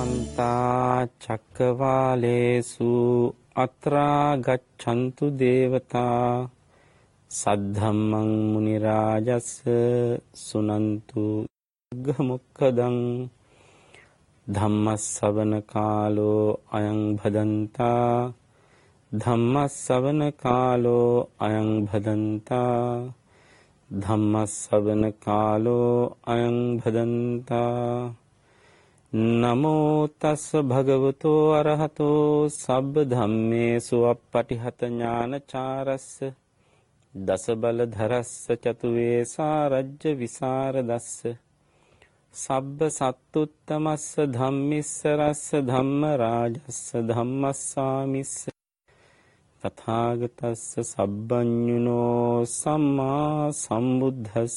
සමන්තා චක්කවාලේසු අත්‍රා ගච්ඡන්තු දේවතා සද්ධම්මං මුනි රාජස් සුනන්තු ගමුක්ඛදං ධම්මස්සවන කාලෝ අයං භදන්තා ධම්මස්සවන කාලෝ අයං භදන්තා ධම්මස්සවන කාලෝ අයං භදන්තා නමෝ තස්ස භගවතෝ අරහතෝ සබ්බ ධම්මේසු අප්පටිහත ඥානචාරස්ස දස බල ධරස්ස චතුවේ සාරජ්‍ය විසරදස්ස සබ්බ සත්තුත්තමස්ස ධම්මිස්ස රස්ස ධම්ම රාජස්ස ධම්මස්සාමිස්ස තථාගතස්ස සබ්බඤුනෝ සම්මා සම්බුද්දස්ස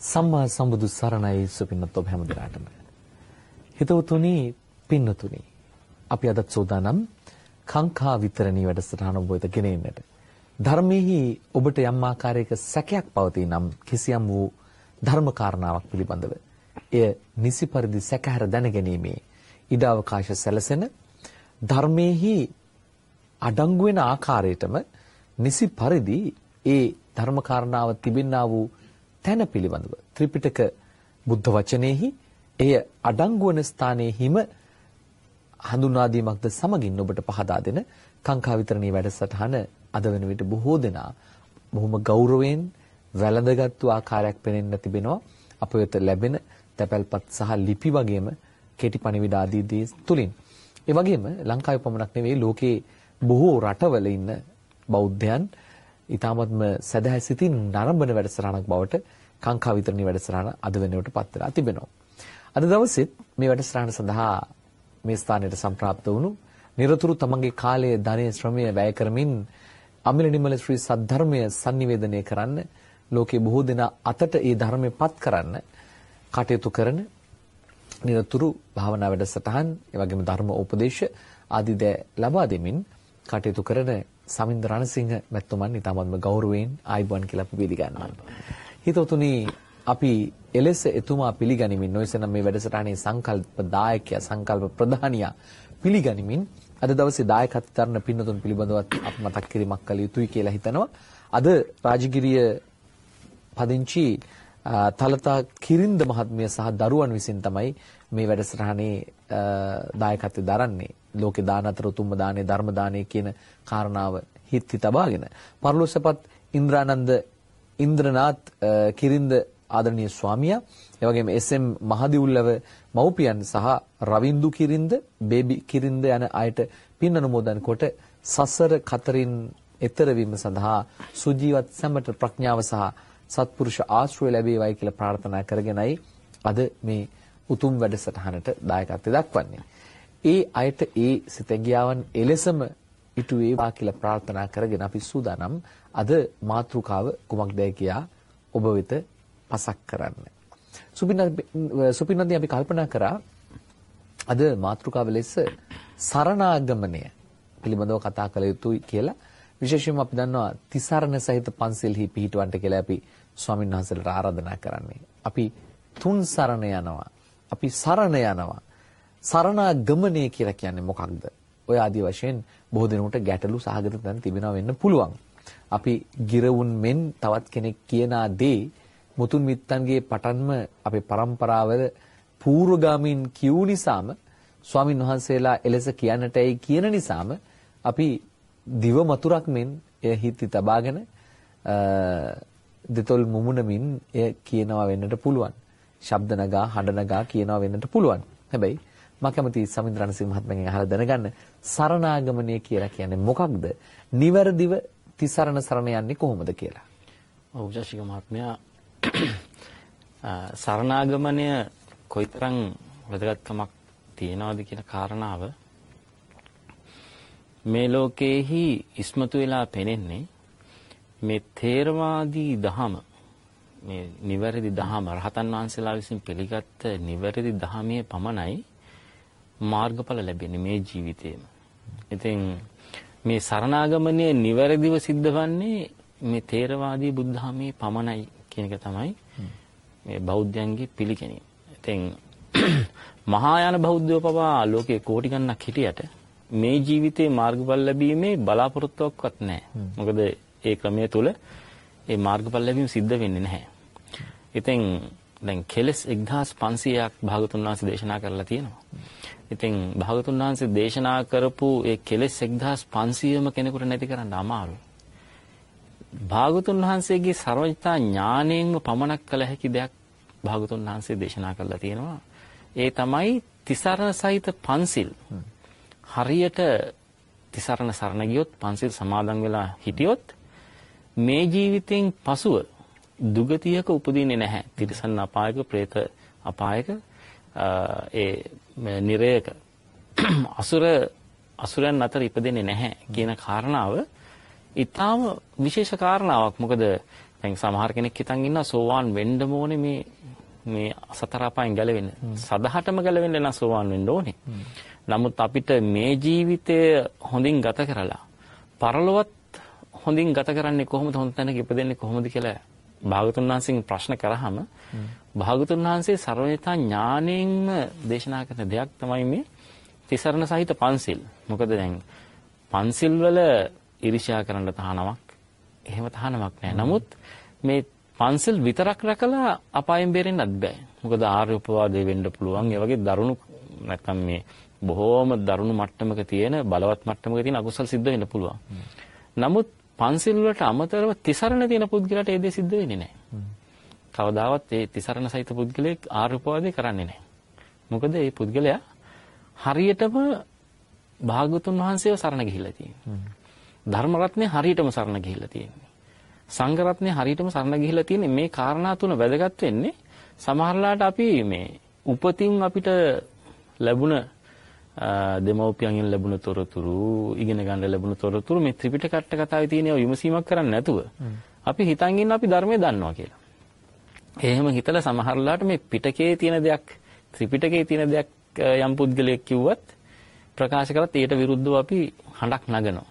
සම්මා සම්බුදු සරණයි සුපින්නත් ඔබ හැම දිනාටම. හිතවතුනි පින්නතුනි අපි අදත් සෝදානම් කාංකා විතරණී වැඩසටහන ඔබ වෙත ගෙනෙන්නට. ධර්මෙහි ඔබට යම් ආකාරයක සැකයක් පවතී නම් කිසියම් වූ ධර්ම කාරණාවක් පිළිබඳව එය නිසි පරිදි සැකහැර දැනගැනීමේ ඉඩ අවකාශ සැලසෙන ධර්මයේහි අඩංගු වෙන ආකාරයටම නිසි පරිදි ඒ ධර්ම කාරණාව තිබෙන්නා වූ තැන පිළිබඳව. ත්‍රිපිටක බුද්ධ වචනයේහි එය අඩංගු වන ස්ථානයේ හිම හඳුන්වා දීමක්ද සමගින් ඔබට පහදා දෙන කාංකා විතරණී වැඩසටහන අද වෙන විට බොහෝ දෙනා බොහොම ගෞරවයෙන් වැළඳගත්තු ආකාරයක් පෙනෙන්න තිබෙනවා. අප වෙත ලැබෙන තැපැල්පත් සහ ලිපි වගේම කෙටි පණිවිඩ ආදී දේ තුලින්. ඒ වගේම ලංකාවේ පමණක් නෙවෙයි ලෝකේ බොහෝ රටවල ඉන්න බෞද්ධයන් ඊටාත්ම සදහැ සිතින් නරඹන වැඩසටහනක් බවට කාංකා විතරණී වැඩසටහන අද වෙනකොට පත් වෙලා තිබෙනවා. අද දවසෙත් මේ වැඩසටහන සඳහා මේ ස්ථානයට සම්ප්‍රාප්ත වුණු নিরතුරු තමන්ගේ කාලය, ධනය, ශ්‍රමය වැය කරමින් අමිල නිමල ශ්‍රී සද්ධර්මය sannivedanaya කරන්න ලෝකේ බොහෝ දෙනා අතට ඒ ධර්මයපත් කරන්න කටයුතු කරන নিরතුරු භාවනා වැඩසටහන්, ඒ වගේම ධර්ම උපදේශ ආදී දෑ ලබා දෙමින් කටයුතු කරන සමින්ද රණසිංහ මැතිතුමන් ඊටමත්ම ගෞරවයෙන් ආයිබෝන් කියලා අපි පිළිගන්නවා. හිතවතුනි අපි එලෙස එතුමා පිළිගනිමින් නොයසනම් මේ වැඩසටහනේ සංකල්ප දායකයා සංකල්ප ප්‍රධානියා පිළිගනිමින් අද දවසේ දායකත්ව තරණ පින්නතුන් පිළිබඳවත් අප මතක් කිරීමක් කළ යුතුයි කියලා හිතනවා. අද රාජගිරිය පදිංචි තලතා කිරින්ද මහත්මිය සහ දරුවන් විසින් තමයි මේ වැඩසටහනේ දායකත්වය දරන්නේ. ලෝකේ දාන අතර උතුම්ම දානේ ධර්ම දානේ කියන කාරණාව හිත් හිතබාගෙන පරලෝසපත් ඉන්ද්‍රානන්ද ඉන්ද්‍රනාත් කිරින්ද ආදරණීය ස්වාමියා එවැගේම එස්.එම්. මහදිවුල්ලව මව්පියන් සහ රවින්දු කිරින්ද බේබි කිරින්ද යන අයට පින් අනුමෝදන් කොට සසර කතරින් එතර වීම සඳහා සුජීවත් සැමට ප්‍රඥාව සහ සත්පුරුෂ ආශ්‍රය ලැබේවයි කියලා ප්‍රාර්ථනා කරගෙනයි අද මේ උතුම් වැඩසටහනට දායකත්වය දක්වන්නේ. ඒ අයට ඒ සිතගියාවන් එලෙසම ඉටු වේවා කියලා ප්‍රාර්ථනා කරගෙන අපි සූදානම් අද මාතෘකාව කුමක්දයි කියා ඔබ වෙත පසක් කරන්න. සුපින්නදී අපි කල්පනා කරා අද මාතෘකාව ලෙස සරණාගමනය පිළිබඳව කතා කළ යුතුයි කියලා විශේෂයෙන්ම අපි දන්නවා තිසරණ සහිත පන්සල්හි පිහිටවන්ට කියලා අපි ස්වාමීන් වහන්සේලාට ආරාධනා කරන්නේ. අපි තුන් සරණ යනවා. අපි සරණ යනවා. සරණාගමනය කියලා කියන්නේ මොකක්ද? ඔය ආදි වශයෙන් බොහෝ දෙනෙකුට ගැටලු සහගත තැන් තිබෙනවා වෙන්න පුළුවන්. අපි ගිරවුන් මෙන් තවත් කෙනෙක් කියන දේ මුතුන් මිත්තන්ගේ පටන්ම අපේ પરම්පරාවල පූර්වගාමීන් කියූ නිසාම ස්වාමින් වහන්සේලා එලෙස කියන්නටයි කියන නිසාම අපි දිව මතුරක් මෙන් එය හිති තබාගෙන දෙතොල් මුමුණමින් එය කියනවා වෙන්නට පුළුවන්. ශබ්ද නගා හඬ නගා කියනවා වෙන්නට පුළුවන්. හැබැයි මම කැමති සමින්ද්‍ර රණසිංහ මහත්මයාගෙන් අහලා දැනගන්න සරණාගමනය කියලා කියන්නේ මොකක්ද? නිවැරදිව තිසරණ සරණ යන්නේ කොහොමද කියලා. ඔව් ජශික මහත්මයා සරණාගමනය කොයිතරම් වැදගත්කමක් තියනවද කියන කාරණාව මේ ලෝකයේහි ඉස්මතු වෙලා පෙනෙන්නේ මේ තේරවාදී දහම මේ නිවැරදි දහම රහතන් වහන්සේලා විසින් පිළිගත්ත නිවැරදි දහමේ පමණයි මාර්ගඵල ලැබෙන්නේ මේ ජීවිතේම. ඉතින් මේ සරණාගමනය නිවැරදිව සිද්ධ වන්නේ මේ තේරවාදී බුද්ධාමයේ පමණයි කියන එක තමයි මේ බෞද්ධයන්ගේ පිළිගැනීම. ඉතින් මහායාන බෞද්ධයෝ පවා ලෝකේ කෝටි ගණනක් හිටියට මේ ජීවිතේ මාර්ගඵල ලැබීමේ බලාපොරොත්තුවක්වත් නැහැ. මොකද ඒ ක්‍රමය තුල ඒ මාර්ගඵල ලැබීම සිද්ධ වෙන්නේ නැහැ. ඉතින් දැන් කෙලස් 1500ක් භාගතුන් වහන්සේ දේශනා කරලා තියෙනවා. ඉතින් භාගතුන් වහන්සේ දේශනා කරපු ඒ කෙලෙස් 1500ම කෙනෙකුට නැති කරන්න අමාරුයි. භාගතුන් වහන්සේගේ ਸਰවඥතා ඥාණයෙන්ම පමණක් කළ හැකි දෙයක් භාගතුන් වහන්සේ දේශනා කළා තියෙනවා. ඒ තමයි තිසරණ සහිත පන්සිල්. හරියට තිසරණ සරණ ගියොත් පන්සිල් සමාදන් වෙලා හිටියොත් මේ ජීවිතෙන් පසුව දුගතියක උපදින්නේ නැහැ. තිරිසන් අපායක, പ്രേත අපායක ඒ නිරයක අසුර අසුරයන් අතර ඉපදෙන්නේ නැහැ කියන කාරණාව ඊටාම විශේෂ කාරණාවක්. මොකද දැන් සමහර කෙනෙක් හිතන් ඉන්නවා සෝවාන් වෙන්න ඕනේ මේ මේ සතර අපායන් ගැලවෙන්න. සදහටම ගැලවෙන්න නම් සෝවාන් වෙන්න ඕනේ. නමුත් අපිට මේ ජීවිතය හොඳින් ගත කරලා පරලොවත් හොඳින් ගත කරන්නේ කොහොමද හොඳ තැනක ඉපදෙන්නේ කොහොමද කියලා භාගතුන් වහන්සේගෙන් ප්‍රශ්න කරාම භාගතුන් වහන්සේ ਸਰවඥතා ඥාණයෙන්ම දේශනා කරන දෙයක් තමයි මේ තිසරණ සහිත පන්සිල්. මොකද දැන් පන්සිල් වල ඉරිෂා කරන්න තහනමක් එහෙම තහනමක් නැහැ. නමුත් මේ පන්සිල් විතරක් රැකලා අපායෙන් බේරෙන්නත් බෑ. මොකද ආර්ය උපවාදේ වෙන්න පුළුවන්. ඒ වගේ දරුණු නැත්තම් මේ බොහෝම දරුණු මට්ටමක තියෙන බලවත් මට්ටමක තියෙන අකුසල් සිද්ධ වෙන්න පුළුවන්. නමුත් පන්සිල් වලට අමතරව තිසරණ තියෙන පුද්ගලයාට ඒ දේ සිද්ධ වෙන්නේ නැහැ. කවදාවත් ඒ තිසරණ සහිත පුද්ගලයෙක් ආර්යපවාදේ කරන්නේ නැහැ. මොකද ඒ පුද්ගලයා හරියටම භාගතුන් වහන්සේව සරණ ගිහිල්ලා තියෙනවා. ධර්ම රත්නේ හරියටම සරණ ගිහිල්ලා තියෙනවා. සංඝ රත්නේ හරියටම සරණ ගිහිල්ලා තියෙන්නේ මේ කාරණා තුන වැදගත් වෙන්නේ සමහරලාට අපි මේ උපතින් අපිට ලැබුණ දෙමව්පියන්ගෙන් ලැබුණ තොරතුරු ඉගෙන ගන්න ලැබුණ තොරතුරු මේ ත්‍රිපිටක අට කතාවේ තියෙන ඒවා විමසීමක් කරන්නේ නැතුව අපි හිතන් ඉන්න අපි ධර්මය දන්නවා කියලා. එහෙම හිතලා සමහරලාට මේ පිටකේ තියෙන දෙයක් ත්‍රිපිටකේ තියෙන දෙයක් යම් පුද්ගලයෙක් කිව්වත් ප්‍රකාශ කරත් ඊට විරුද්ධව අපි හඬක් නගනවා.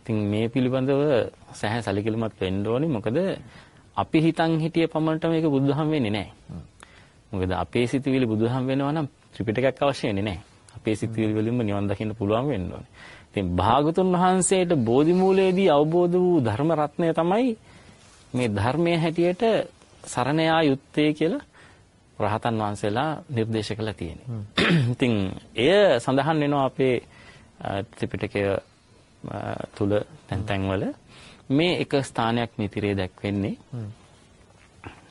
ඉතින් මේ පිළිබඳව සැහැ සැලකිලිමත් වෙන්න ඕනේ. මොකද අපි හිතන් හිටිය පමණට මේක බුදුදහම වෙන්නේ නැහැ. මොකද අපේ සිතුවිලි බුදුදහම වෙනවා නම් ත්‍රිපිටකයක් අවශ්‍ය වෙන්නේ නැහැ. අපේ සිතුවිලි වලින්ම නිවන් දකින්න පුළුවන් වෙන්න ඕනේ. ඉතින් භාගතුන් වහන්සේට බෝධි මූලයේදී අවබෝධ වූ ධර්ම රත්නය තමයි මේ ධර්මයේ හැටියට සරණ යා යුත්තේ කියලා රහතන් වහන්සේලා නිර්දේශ කළා තියෙන්නේ. ඉතින් එය සඳහන් වෙනවා අපේ ත්‍රිපිටකය තුල තැන් තැන්වල මේ එක ස්ථානයක් මිතිරේ දැක්වෙන්නේ.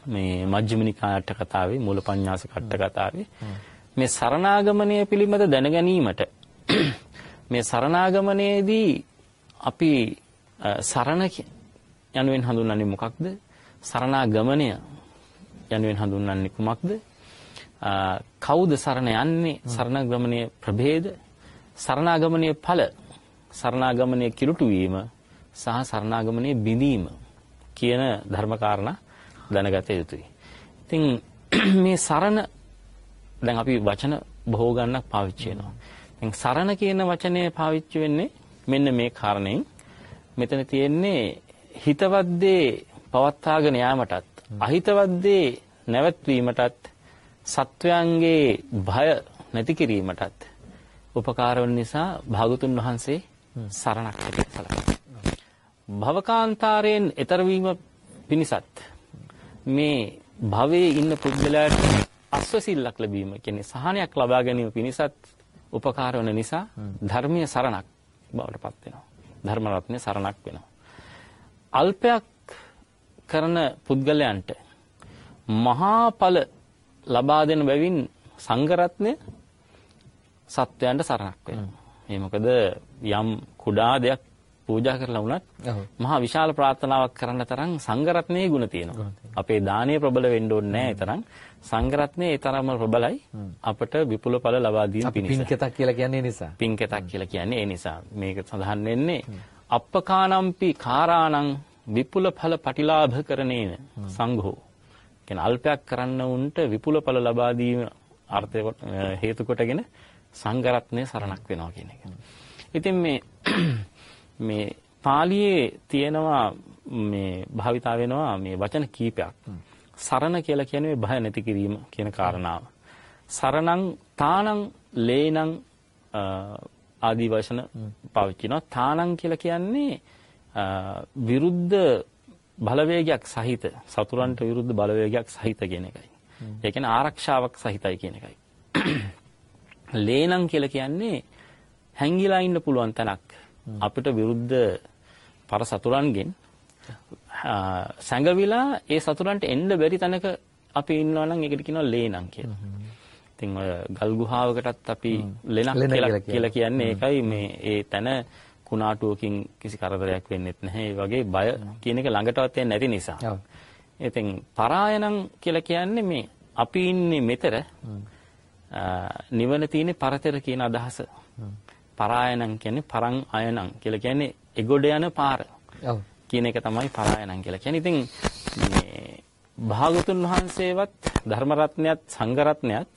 මේ මජ්ක්‍ධිම නිකාය අට කතාවේ මූලපඤ්ඤාස කට්ට කතාවේ මේ සරණාගමනය පිළිබඳ දැනගැනීමට මේ සරණාගමනයේදී අපි සරණ යනුවෙන් හඳුන්වන්නේ මොකක්ද? සරණාගමනය යනුවෙන් හඳුන්වන්නේ කුමක්ද? කවුද සරණ යන්නේ? සරණාගමනයේ ප්‍රභේද, සරණාගමනයේ ඵල, සරණාගමනයේ කිලුටු වීම සහ සරණාගමනයේ බිඳීම කියන ධර්මකාරණා දැනගත යුතුයි. ඉතින් මේ සරණ දැන් අපි වචන බොහෝ ගණනක් පාවිච්චි වෙනවා. දැන් සරණ කියන වචනය පාවිච්චි වෙන්නේ මෙන්න මේ කාරණයෙන්. මෙතන තියෙන්නේ හිතවත් දේ පවත්වාගෙන යාමටත් අහිතවත් දේ නැවැත්වීමටත් සත්වයන්ගේ භය නැති කිරීමටත් උපකාර වන නිසා භාගතුන් වහන්සේ සරණක් හැටියට සැලකෙනවා. භවකාන්තාරයෙන් එතර වීම පිණිසත් මේ භවයේ ඉන්න පුද්ගලයාට අස්වැසිල්ලක් ලැබීම කියන්නේ සහනයක් ලබා ගැනීම පිණිසත් උපකාර වන නිසා ධර්මීය සරණක් බවට පත් වෙනවා. ධර්ම රත්නය සරණක් වෙනවා. අල්පයක් කරන පුද්ගලයන්ට මහා ඵල ලබා දෙන බැවින් සංඝරත්නය සත්වයන්ට සරණක් වෙනවා. මේ මොකද යම් කුඩා දෙයක් පූජා කරලා වුණත්. මහා විශාල ප්‍රාර්ථනාවක් කරන්න තරම් සංඝරත්නයේ ගුණ තියෙනවා. අපේ දානීය ප්‍රබල වෙන්න ඕනේ නැහැ ඒ තරම්. සංඝරත්නයේ ඒ තරම්ම ප්‍රබලයි අපට විපුල ඵල ලබා දීම පිණිස. පින්කෙතක් කියලා කියන්නේ ඒ නිසා. පින්කෙතක් කියලා කියන්නේ ඒ නිසා. මේක සඳහන් වෙන්නේ අප්පකානම්පි කාරාණං විපුල ඵල පටිලාභ කරණේන සංඝෝ. කියන්නේ අල්පයක් කරන්න උන්ට විපුල ඵල ලබා දීම අර්ථය හේතු කොටගෙන සංඝරත්නය සරණක් වෙනවා කියන එක. ඉතින් මේ මේ පාලියේ තියෙනවා මේ භාවිතා වෙනවා මේ වචන කීපයක්. සරණ කියලා කියන්නේ භය නැති කිරීම කියන කාරණාව. සරණං තානං ලේනං ආදී වචන පාවිච්චි කරනවා. තානං කියලා කියන්නේ විරුද්ධ බලවේගයක් සහිත සතුරන්ට විරුද්ධ බලවේගයක් සහිත කියන එකයි. ඒ කියන්නේ ආරක්ෂාවක් සහිතයි කියන එකයි. ලේනම් කියලා කියන්නේ හැංගිලා ඉන්න පුළුවන් තැනක්. අපිට විරුද්ධ පර සතුරන්ගෙන් සැඟවිලා ඒ සතුරන්ට එන්න බැරි තැනක අපි ඉන්නවා නම් ඒකට කියනවා ලේනම් කියලා. ඉතින් ඔය ගල් ගුහාවකටත් අපි ලෙනක් ලෙන කියලා කියන්නේ. ඒකයි මේ ඒ තැන කුණාටුවකින් කිසි කරදරයක් වෙන්නෙත් නැහැ. ඒ වගේ බය කියන එක ළඟටවත් එන්නේ නැති නිසා. ඉතින් පරායනං කියලා කියන්නේ මේ අපි ඉන්නේ මෙතර නිවන තියෙන්නේ පරතර කියන අදහස. පරායනං කියන්නේ පරං අයනං කියලා කියන්නේ එගොඩ යන පාර ඔව්. කියන එක තමයි පරායනං කියලා කියන්නේ. ඉතින් මේ භාගතුන් වහන්සේවත් ධර්ම රත්නයත් සංඝ රත්නයත්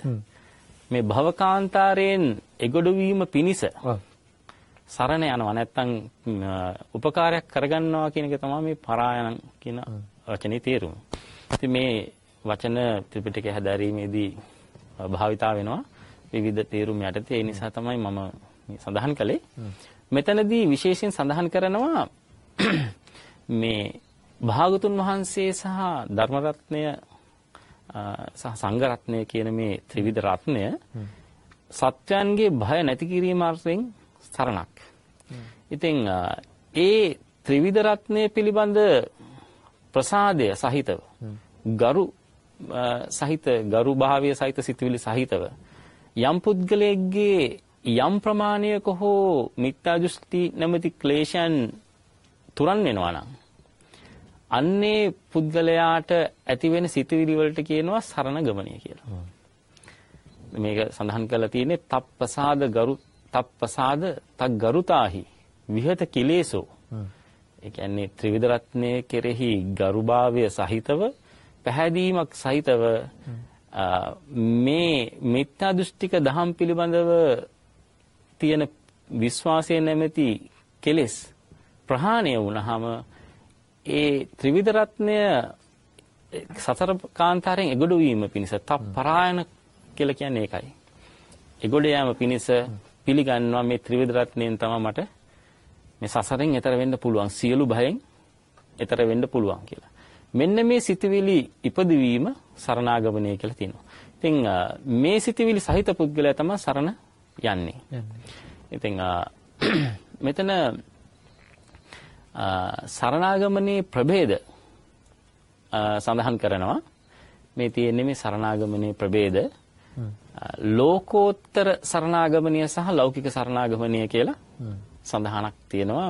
මේ භවකාන්තාරයෙන් එගොඩ වීම පිණිස. සරණ යනවා නැත්තම් උපකාරයක් කරගන්නවා කියන එක තමයි මේ පරායන කියන වචනේ තේරුම. ඉතින් මේ වචන ත්‍රිපිටකය හැදෑරීමේදී භාවිතා වෙනවා විවිධ තේරුම් යටතේ ඒ නිසා තමයි මම මේ සඳහන් කළේ. මෙතනදී විශේෂයෙන් සඳහන් කරනවා මේ භාගතුන් වහන්සේ සහ ධර්ම රත්නය සහ සංඝ රත්නය කියන මේ ත්‍රිවිධ රත්නය සත්‍යයන්ගේ භය නැති කිරීම අර්ථයෙන් සරණක්. ඉතින් ඒ ත්‍රිවිධ රත්නය පිළිබඳ ප්‍රසාදය සහිතව ගරු සහිත ගරු භාවය සහිත සිතුවිලි සහිතව යම් පුද්ගලයෙක්ගේ යම් ප්‍රමාණයක හෝ මිත්‍යා දෘෂ්ටි නැමැති ක්ලේශයන් තුරන් වෙනවා නම් අන්නේ පුද්ගලයාට ඇතිවෙන සිතුවිලි වලට කියනවා සරණ ගමනය කියලා. මේක සඳහන් කරලා තියෙන්නේ තප්පසාද ගරු තප්පසාද තක් ගරුතාහි විහෙත කිලේසෝ. ඒ කියන්නේ ත්‍රිවිධ රත්නයේ කෙරෙහි ගරුභාවය සහිතව පැහැදීමක් සහිතව මේ මිත්‍යා දෘෂ්ටික දහම් පිළිබඳව තියෙන විශ්වාසය නැමැති කෙලෙස් ප්‍රහාණය වුණාම ඒ ත්‍රිවිධ රත්නය සතර කාන්තාරයෙන් එගොඩ වීම පිණිස තප්පරායන කියලා කියන්නේ ඒකයි. එගොඩ යාම පිණිස පිළිගන්නවා මේ ත්‍රිවිධ රත්නයෙන් තමයි මට මේ සසරෙන් එතර වෙන්න පුළුවන් සියලු භයෙන් එතර වෙන්න පුළුවන් කියලා. මෙන්න මේ සිතවිලි ඉපදවීම සරණාගමනය කියලා තියෙනවා. ඉතින් අ, මේ සිතවිලි සහිත පුද්ගලයා තමයි සරණ යන්නේ. ඉතින් මෙතන අ, සරණාගමනයේ ප්‍රභේද සඳහන් කරනවා. මේ තියෙන්නේ මේ සරණාගමනයේ ප්‍රභේද. ලෝකෝත්තර සරණාගමනය සහ ලෞකික සරණාගමනය කියලා සඳහනක් තියෙනවා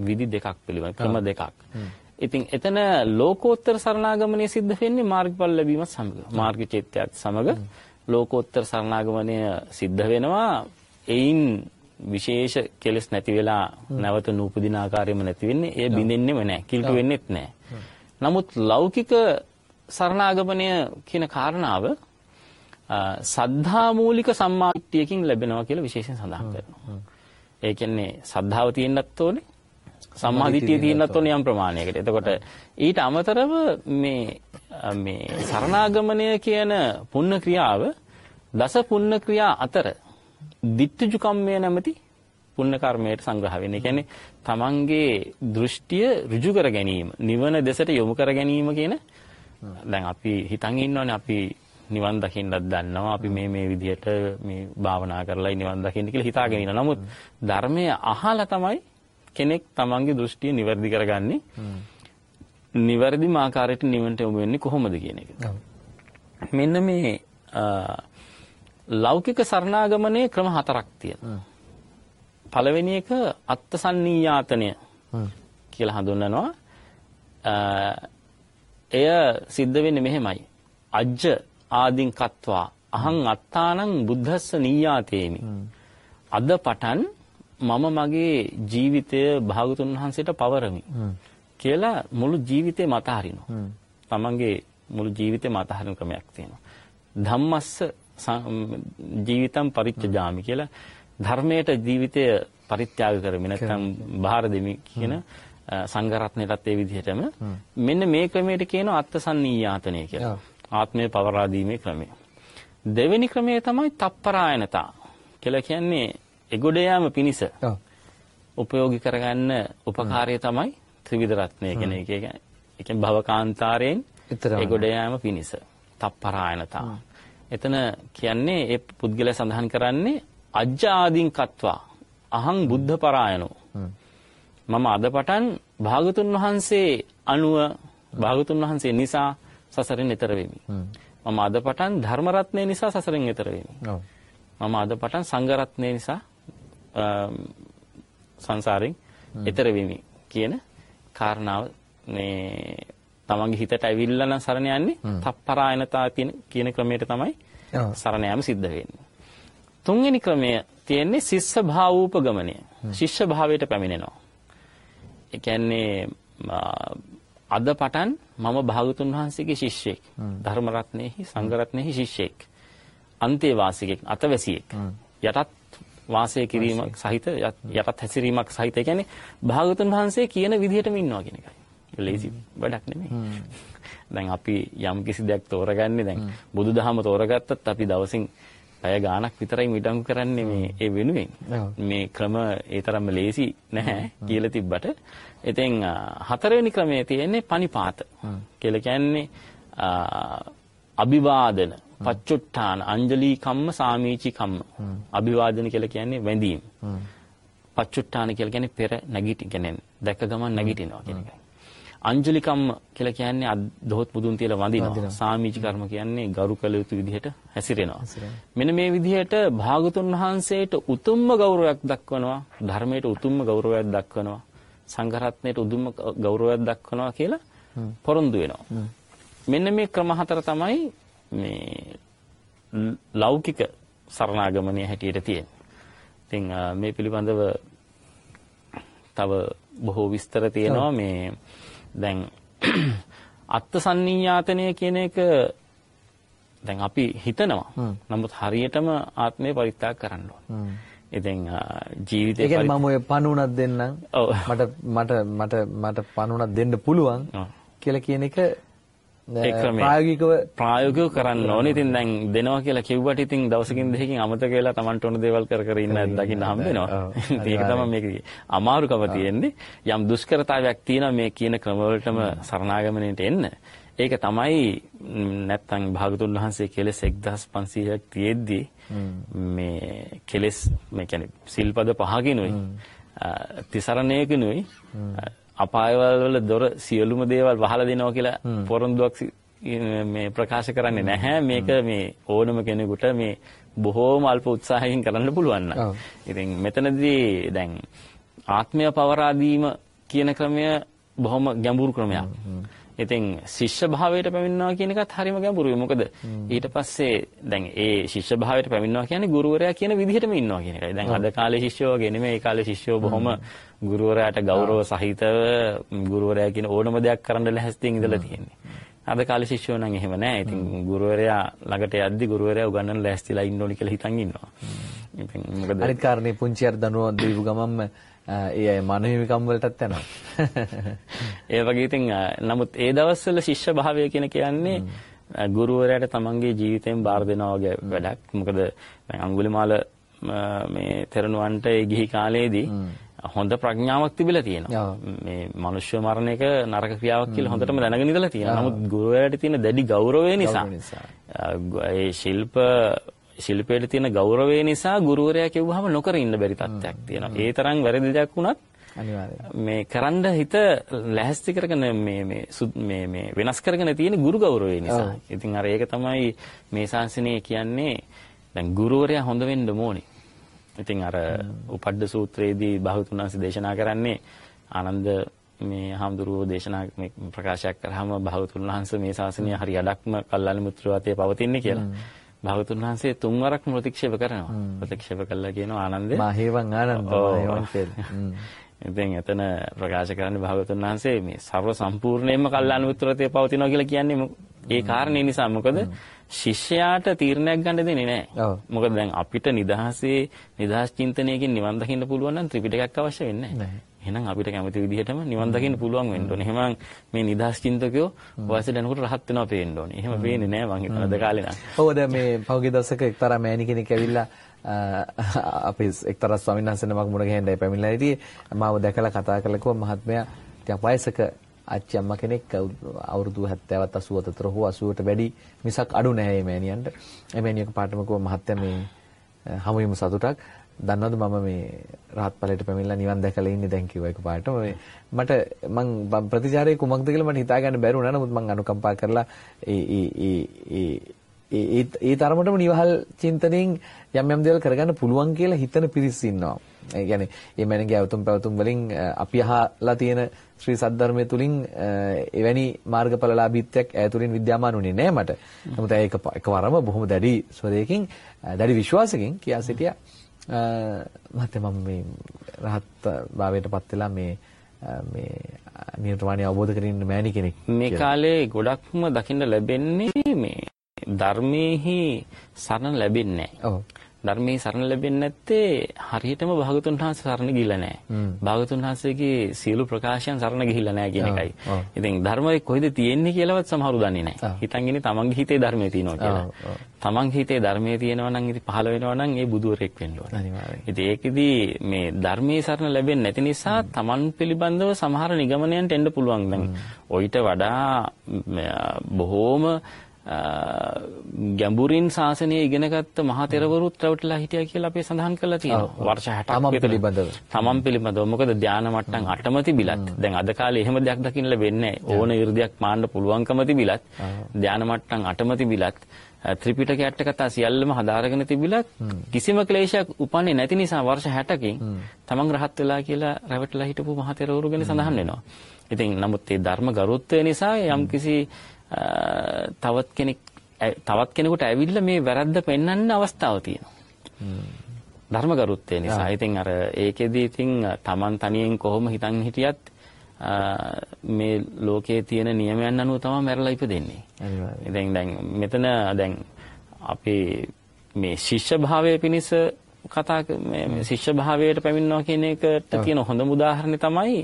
විදි දෙකක් පිළිබඳ ක්‍රම දෙකක්. ඉතින් එතන ලෝකෝත්තර සරණාගමනය සිද්ධ වෙන්නේ මාර්ගඵල ලැබීමත් සමග මාර්ග චේත්‍යයත් සමග ලෝකෝත්තර සරණාගමනය සිද්ධ වෙනවා. එයින් විශේෂ කෙලස් නැති වෙලා නැවත නූපදින ආකාරයෙන්ම නැති වෙන්නේ. ඒ බිඳෙන්නෙම නැහැ කිල්ටු වෙන්නෙත් නැහැ. නමුත් ලෞකික සරණාගමනය කියන කාරණාව සද්ධා මූලික සම්මාදිට්ඨියකින් ලැබෙනවා කියලා විශේෂයෙන් සඳහන් කරනවා. ඒ කියන්නේ සද්ධාව තියෙන්නත් ඕනේ සම්මාදිට්ඨිය තියෙන්නත් ඕනේ යම් ප්‍රමාණයකට. එතකොට ඊට අමතරව මේ මේ සරණාගමනය කියන පුණ්‍ය ක්‍රියාව දස පුණ්‍ය ක්‍රියා අතර දිට්ඨිජු කම්මය නැමැති පුණ්‍ය කර්මයට සංග්‍රහ වෙන්නේ. ඒ කියන්නේ තමන්ගේ දෘෂ්ටිය ඍජු කර ගැනීම, නිවන දෙසට යොමු කර ගැනීම කියන දැන් අපි හිතන් ඉන්නවනේ අපි නිවන් දකින්නත් දන්නවා. අපි මේ මේ විදිහට මේ භාවනා කරලා නිවන් දකින්න කියලා හිතාගෙන ඉන්න. නමුත් ධර්මය අහලා තමයි කෙනෙක් තමන්ගේ දෘෂ්ටිය නිවැරදි කරගන්නේ. නිවැරදිම ආකාරයට නිවන්ට යොමු වෙන්නේ කොහොමද කියන එක. මෙන්න මේ ලෞකික සරණාගමනයේ ක්‍රම හතරක් තියෙනවා. පළවෙනි එක අත්සන්නීයාතනය කියලා හඳුන්වනවා. එය සිද්ධ වෙන්නේ මෙහෙමයි. අජ්ජ ආදින් කත්වා අහං අත්තානං බුද්ධස්ස නීයාතේමි. අද පටන් මම මගේ ජීවිතය භාගතුන් වහන්සේට පවරමි. කියලා මුළු ජීවිතේ මත හරිනවා. තමන්ගේ මුළු ජීවිතේ මත හරින ක්‍රමයක් තියෙනවා. ධම්මස්ස ජීවිතම් පරිත්‍යාජාමි කියලා ධර්මයට ජීවිතය පරිත්‍යාග කරමි නැත්නම් බාහිර දෙමි කියන සංඝරත්නයටත් ඒ විදිහටම මෙන්න මේ ක්‍රමයට කියනවා අත්සන්නීයාතනය කියලා. ආත්මය පවරා දීමේ ක්‍රමය. දෙවෙනි ක්‍රමය තමයි තප්පරායනතා කියලා කියන්නේ එගොඩ යාම ඔව්. උපයෝගී කරගන්න උපකාරය තමයි ත්‍රිවිධ රත්නය කියන එක. ඒ කියන්නේ භවකාන්තාරයෙන් ඊතරම. එගොඩ යාම පිනිස. තප්පරායනතා. එතන කියන්නේ ඒ පුද්ගලයා සඳහන් කරන්නේ අජ්ජ ආදීන් කත්වා අහං බුද්ධ පරායනෝ. මම අද පටන් භාගතුන් වහන්සේ අනුව භාගතුන් වහන්සේ නිසා සසරෙන් එතර වෙමි. මම අද පටන් ධර්ම රත්නය නිසා සසරෙන් එතර වෙමි. මම අද පටන් සංඝ රත්නය නිසා අම්, සංසාරයෙන් එතර වෙමි කියන කාරණාව මේ තමන්ගේ හිතට ඇවිල්ලා නම් සරණ යන්නේ තප්පරායනතා කියන ක්‍රමයට තමයි. සරණ යාම සිද්ධ වෙන්නේ. තුන්වෙනි ක්‍රමය තියෙන්නේ ශිෂ්‍ය භාවූපගමනය. ශිෂ්‍ය භාවයට පැමිණෙනවා. ඒ කියන්නේ අද පටන් මම භාගතුන් වහන්සේගේ ශිෂ්‍යෙක්. ධර්ම රත්නයේහි සංඝ රත්නයේහි ශිෂ්‍යෙක්. අන්තේවාසිකෙක් අතවැසියෙක්. යටත් වාසය කිරීමක් සහිත යටත් හැසිරීමක් සහිත. ඒ කියන්නේ භාගතුන් වහන්සේ කියන විදිහටම ඉන්නවා කියන එකයි. ලේසි වැඩක් නෙමෙයි. දැන් අපි යම් කිසි දෙයක් තෝරගන්නේ දැන් බුදුදහම තෝරගත්තත් අපි දවසින් පැය ගාණක් විතරයි මිඩංගු කරන්නේ මේ ඒ වෙනුවෙන්. මේ ක්‍රම ඒ තරම්ම ලේසි නැහැ කියලා තිබ්බට. ඉතින් හතරවෙනි ක්‍රමය තියෙන්නේ පනිපාත. කියලා කියන්නේ අභිවාදන, පච්චුට්ඨාන, අංජලි කම්ම, සාමීචි කම්ම. අභිවාදන කියලා කියන්නේ වැඳීම්. පච්චුට්ඨාන කියලා කියන්නේ පෙර නැගිටි කියන්නේ දැක ගමන් නැගිටිනවා කියන එකයි. අංජලි කම්ම කියලා කියන්නේ දොහොත් මුදුන් තියලා වඳිනවා. සාමීචි කර්ම කියන්නේ ගරු කළ යුතු විදිහට හැසිරෙනවා. මෙන්න මේ විදිහට භාගතුන් වහන්සේට උතුම්ම ගෞරවයක් දක්වනවා. ධර්මයට උතුම්ම ගෞරවයක් දක්වනවා. සංඝ රත්නයට උතුම්ම ගෞරවයක් දක්වනවා කියලා පොරොන්දු වෙනවා. මෙන්න මේ ක්‍රම හතර තමයි මේ ලෞකික සරණාගමනයේ හැටියට තියෙන්නේ. ඉතින් මේ පිළිබඳව තව බොහෝ විස්තර තියෙනවා මේ දැන් අත්සන්නීයාතනය කියන එක දැන් අපි හිතනවා. නමුත් හරියටම ආත්මය පරිත්‍යාග කරන්න ඕන. ඉතින් ජීවිතේ ඒ කියන්නේ මම ඔය පණුණක් දෙන්නම්. මට මට මට මට පණුණක් දෙන්න පුළුවන්. කියලා කියන එක. ප්‍රායෝගිකව ප්‍රායෝගිකව කරන්න ඕනේ. ඉතින් දැන් දෙනවා කියලා කිව්වට ඉතින් දවසකින් දෙකකින් අමතක වෙලා Tamanට ඕන දේවල් කර කර ඉන්න දකින්න හම්බ වෙනවා. ඒක තමයි මේකේ අමාරුකම තියෙන්නේ. යම් දුෂ්කරතාවයක් තියෙනවා මේ කියන ක්‍රමවලටම සරණාගමනයට එන්න. ඒක තමයි නැත්තම් භාගතුන් වහන්සේ කෙලෙස් 1500ක් තියෙද්දි මේ කෙලෙස් මේ කියන්නේ සිල්පද පහකිනුයි තිසරණයකිනුයි අපායවල වල දොර සියලුම දේවල් වහලා දෙනවා කියලා පොරොන්දුවක් මේ ප්‍රකාශ කරන්නේ නැහැ මේක මේ ඕනම කෙනෙකුට මේ බොහෝම අල්ප උත්සාහයෙන් කරන්න පුළුවන්. ඉතින් මෙතනදී දැන් ආත්මය පවරා කියන ක්‍රමය බොහොම ගැඹුරු ක්‍රමයක්. ඉතින් ශිෂ්‍ය භාවයට පැමිණෙනවා කියන එකත් හරිම ගැඹුරුයි. මොකද ඊට පස්සේ දැන් ඒ ශිෂ්‍ය භාවයට පැමිණෙනවා කියන්නේ ගුරුවරයා කියන විදිහටම ඉන්නවා කියන එකයි. දැන් අද කාලේ ශිෂ්‍යෝ වගේ නෙමෙයි. ඒ කාලේ ශිෂ්‍යෝ බොහොම ගුරුවරයාට ගෞරව සහිතව ගුරුවරයා කියන ඕනම දෙයක් කරන්න ලැහැස්තියෙන් ඉඳලා තියෙන්නේ. අද කාලේ ශිෂ්‍යෝ නම් එහෙම නැහැ. ඉතින් ගුරුවරයා ළඟට යද්දි ගුරුවරයා උගන්වන්න ලැහැස්තිලා ඉන්න ඕනි කියලා හිතන් ඉන්නවා. ඉතින් මොකද අනිත් කාරණේ පුංචි අර දනුව දීපු ගමන්ම ඒ අය මනෝහිමිකම් වලටත් යනවා. ඒ වගේ ඉතින් නමුත් ඒ දවස්වල ශිෂ්‍ය භාවය කියන කියන්නේ ගුරුවරයාට තමන්ගේ ජීවිතයෙන් බාර දෙනවා වගේ වැඩක්. මොකද අඟුලිමාල මේ තෙරණුවන්ට ඒ ගිහි කාලේදී හොඳ ප්‍රඥාවක් තිබිලා තියෙනවා. මේ මනුෂ්‍ය මරණ එක නරක ක්‍රියාවක් කියලා හොඳටම දැනගෙන ඉඳලා තියෙනවා. නමුත් ගුරුවරයාට තියෙන දැඩි ගෞරවය නිසා. ඒ ශිල්ප ශිල්පයට තියෙන ගෞරවය නිසා ගුරුවරයා කිව්වහම නොකර ඉන්න බැරි තත්ත්වයක් තියෙනවා. ඒ තරම් වැරදි දෙයක් වුණත්. මේ කරන්න හිත ලැහැස්ති කරගෙන මේ මේ මේ මේ වෙනස් කරගෙන තියෙන ගුරු ගෞරවය නිසා. ඉතින් අර ඒක තමයි මේ ශාසනය කියන්නේ දැන් ගුරුවරයා හොඳ වෙන්න ඕනේ. ඉතින් අර උපඩ්ඩ සූත්‍රයේදී භාගතුන් වහන්සේ දේශනා කරන්නේ ආනන්ද මේ හාමුදුරුවෝ දේශනා ප්‍රකාශයක් කරාම භාගතුන් වහන්සේ මේ ශාසනය හරි අඩක්ම කල්ලාලි මුත්‍රාවතේ පවතින්නේ කියලා. භාගතුන් වහන්සේ තුන්වරක් ප්‍රතික්ෂේප කරනවා. ප්‍රතික්ෂේප කළා කියනවා ආනන්දේ මා හේවන් ආනන්ද මා ඔව්. හේවන් කියලා. හ්ම්. ඉතින් එතන ප්‍රකාශ කරන්නේ භාගතුන් වහන්සේ මේ ਸਰව සම්පූර්ණයෙන්ම කල්ලාන මිත්‍රත්වයේ පවතිනවා කියලා කියන්නේ ඒ කාරණේ නිසා මොකද ශිෂ්‍යයාට තීරණයක් ගන්න දෙන්නේ නැහැ. මොකද දැන් අපිට නිදහසේ නිදහස් චින්තනයකින් නිවන් දකින්න පුළුවන් නම් ත්‍රිපිටකයක් අවශ්‍ය වෙන්නේ නැහැ. එහෙනම් අපිට කැමති විදිහටම නිවන් දකින්න පුළුවන් වෙන්න ඕනේ. එහෙනම් මේ නිදහස් චින්තකයෝ වයසට යනකොට රහත් වෙනවා පේන්න ඕනේ. එහෙම පේන්නේ නැහැ මං හිතන අද කාලේ නම්. ඔව් දැන් මේ පහුගිය දවසක එක්තරා මෑණි කෙනෙක් ඇවිල්ලා අපි එක්තරා ස්වාමීන් වහන්සේ නමක් මුණ ගැහෙන්නයි පැමිණලා හිටියේ. මාව දැකලා කතා කළා කිව්වා මහත්මයා ටිකක් වයසක අච්චි අම්මා කෙනෙක් අවුරුදු 70ත් 80ත් අතර හෝ 80ට වැඩි මිසක් අඩු නැහැ මේ මෑණියන්ට. ඒ මෑණියක පාටම කිව්වා මහත්මයා මේ අ, හමු වීම සතුටක්. දන්නවද මම මේ රහත් ඵලයට පැමිණලා නිවන් දැකලා ඉන්නේ දැන් කිව්වා එකපාරටම මේ මට මං ප්‍රතිචාරයේ කුමක්ද කියලා මට හිතා ගන්න බැරි වුණා නමුත් මං අනුකම්පා කරලා ඒ ඒ ඒ ඒ ඒ තරමටම නිවහල් චින්තනයෙන් යම් යම් දේවල් කරගන්න පුළුවන් කියලා හිතන පිරිස් ඉන්නවා. ඒ කියන්නේ මේ මැනගේ අවතුම් පැවතුම් වලින් අපි අහලා තියෙන ශ්‍රී සද්ධර්මයේ තුලින් එවැනි මාර්ගඵලලාභීත්වයක් ඈතුලින් විද්‍යාමාන උනේ නෑ මට. නමුත් ඒක එකවරම බොහොම දැඩි ස්වරයකින් දැඩි විශ්වාසකින් කියා සිටියා. මහත්තයා මම මේ රහත් භාවයටපත් වෙලා මේ මේ නිර්වාණය අවබෝධ කරගෙන ඉන්න මෑණි කෙනෙක්. මේ කාලේ ගොඩක්ම දකින්න ලැබෙන්නේ මේ ධර්මයේහි සරණ ලැබෙන්නේ නැහැ. ධර්මයේ සරණ ලැබෙන්නේ නැත්තේ හරියටම භාගතුන් වහන්සේ සරණ ගිහිල්ලා නැහැ. භාගතුන් වහන්සේගේ සියලු ප්‍රකාශයන් සරණ ගිහිල්ලා නැහැ කියන එකයි. ඉතින් ධර්මයේ කොයිද තියෙන්නේ කියලාවත් සමහරු දන්නේ නැහැ. හිතන් ඉන්නේ තමන්ගේ හිතේ ධර්මයේ තියෙනවා කියලා. තමන්ගේ හිතේ ධර්මයේ තියෙනවා නම් ඉතින් පහළ වෙනවා නම් ඒ බුදුවරෙක් වෙන්න ඕනේ. ඉතින් ඒකෙදි මේ ධර්මයේ සරණ ලැබෙන්නේ නැති නිසා තමන් පිළිබඳව සමහර නිගමනයන්ට එන්න පුළුවන්. දැන් ඔయిత වඩා බොහෝම ගැඹුරින් ශාසනය ඉගෙනගත්ත මහා තෙරවරුත් රැවටිලා හිටියා කියලා අපි සඳහන් කරලා තියෙනවා. වර්ෂ 60ක් තමන් විතර. පිළිබඳව. තමන් පිළිබඳව. මොකද ධානා මට්ටම් 8ම තිබිලත් දැන් අද කාලේ එහෙම දෙයක් දකින්න ලැබෙන්නේ නැහැ. ඕන 이르දියක් මාන්න පුළුවන්කම තිබිලත් ධානා මට්ටම් 8ම තිබිලත් අ, ත්‍රිපිටකයට කතා සියල්ලම හදාරගෙන තිබිලත් කිසිම ක්ලේශයක් උපන්නේ නැති නිසා වර්ෂ 60කින් තමන් රහත් වෙලා කියලා රැවටිලා හිටපු මහතෙරවරු ගැන සඳහන් වෙනවා. ඉතින් නමුත් මේ ධර්ම ගරුත්වය නිසා යම්කිසි තවත් කෙනෙක් තවත් කෙනෙකුට ඇවිල්ලා මේ වැරද්ද පෙන්වන්න අවස්ථාව තියෙනවා. ධර්ම ගරුත්වය නිසා. ඉතින් අර ඒකෙදි ඉතින් Taman තනියෙන් කොහොම හිතන් හිටියත් මේ ලෝකයේ තියෙන නියමයන් අනුව තමයි මැරලා ඉපදෙන්නේ. ඉතින් දැන් මෙතන දැන් අපි මේ ශිෂ්‍ය භාවය පිණිස කතා මේ ශිෂ්‍ය භාවයට පැමිණෙනවා කියන එකට තියෙන හොඳම උදාහරණය තමයි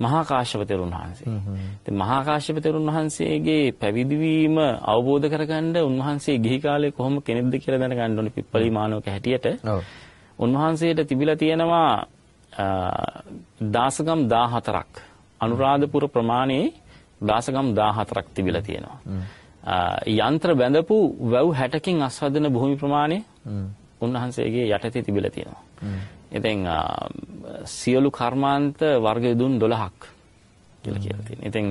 මහා කාශ්‍යප තෙරුන් වහන්සේ. ඉතින් මහා කාශ්‍යප තෙරුන් වහන්සේගේ පැවිදි වීම අවබෝධ කරගන්න උන්වහන්සේ ගිහි කාලේ කොහොම කෙනෙක්ද කියලා දැනගන්න ඕනේ පිප්පලී මානවක හැටියට. උන්වහන්සේට තිබිලා තියෙනවා දාසගම් 14ක් අනුරාධපුර ප්‍රමාණයේ දාසගම් 14ක් තිබිලා තියෙනවා. යන්ත්‍ර බැඳපු වැව් 60කින් අස්වදන භූමි ප්‍රමාණය උන්වහන්සේගේ යටතේ තිබිලා තියෙනවා. ඉතින් සියලු කර්මාන්ත වර්ග යොදුන් 12ක් කියලා කියලා තියෙනවා. ඉතින්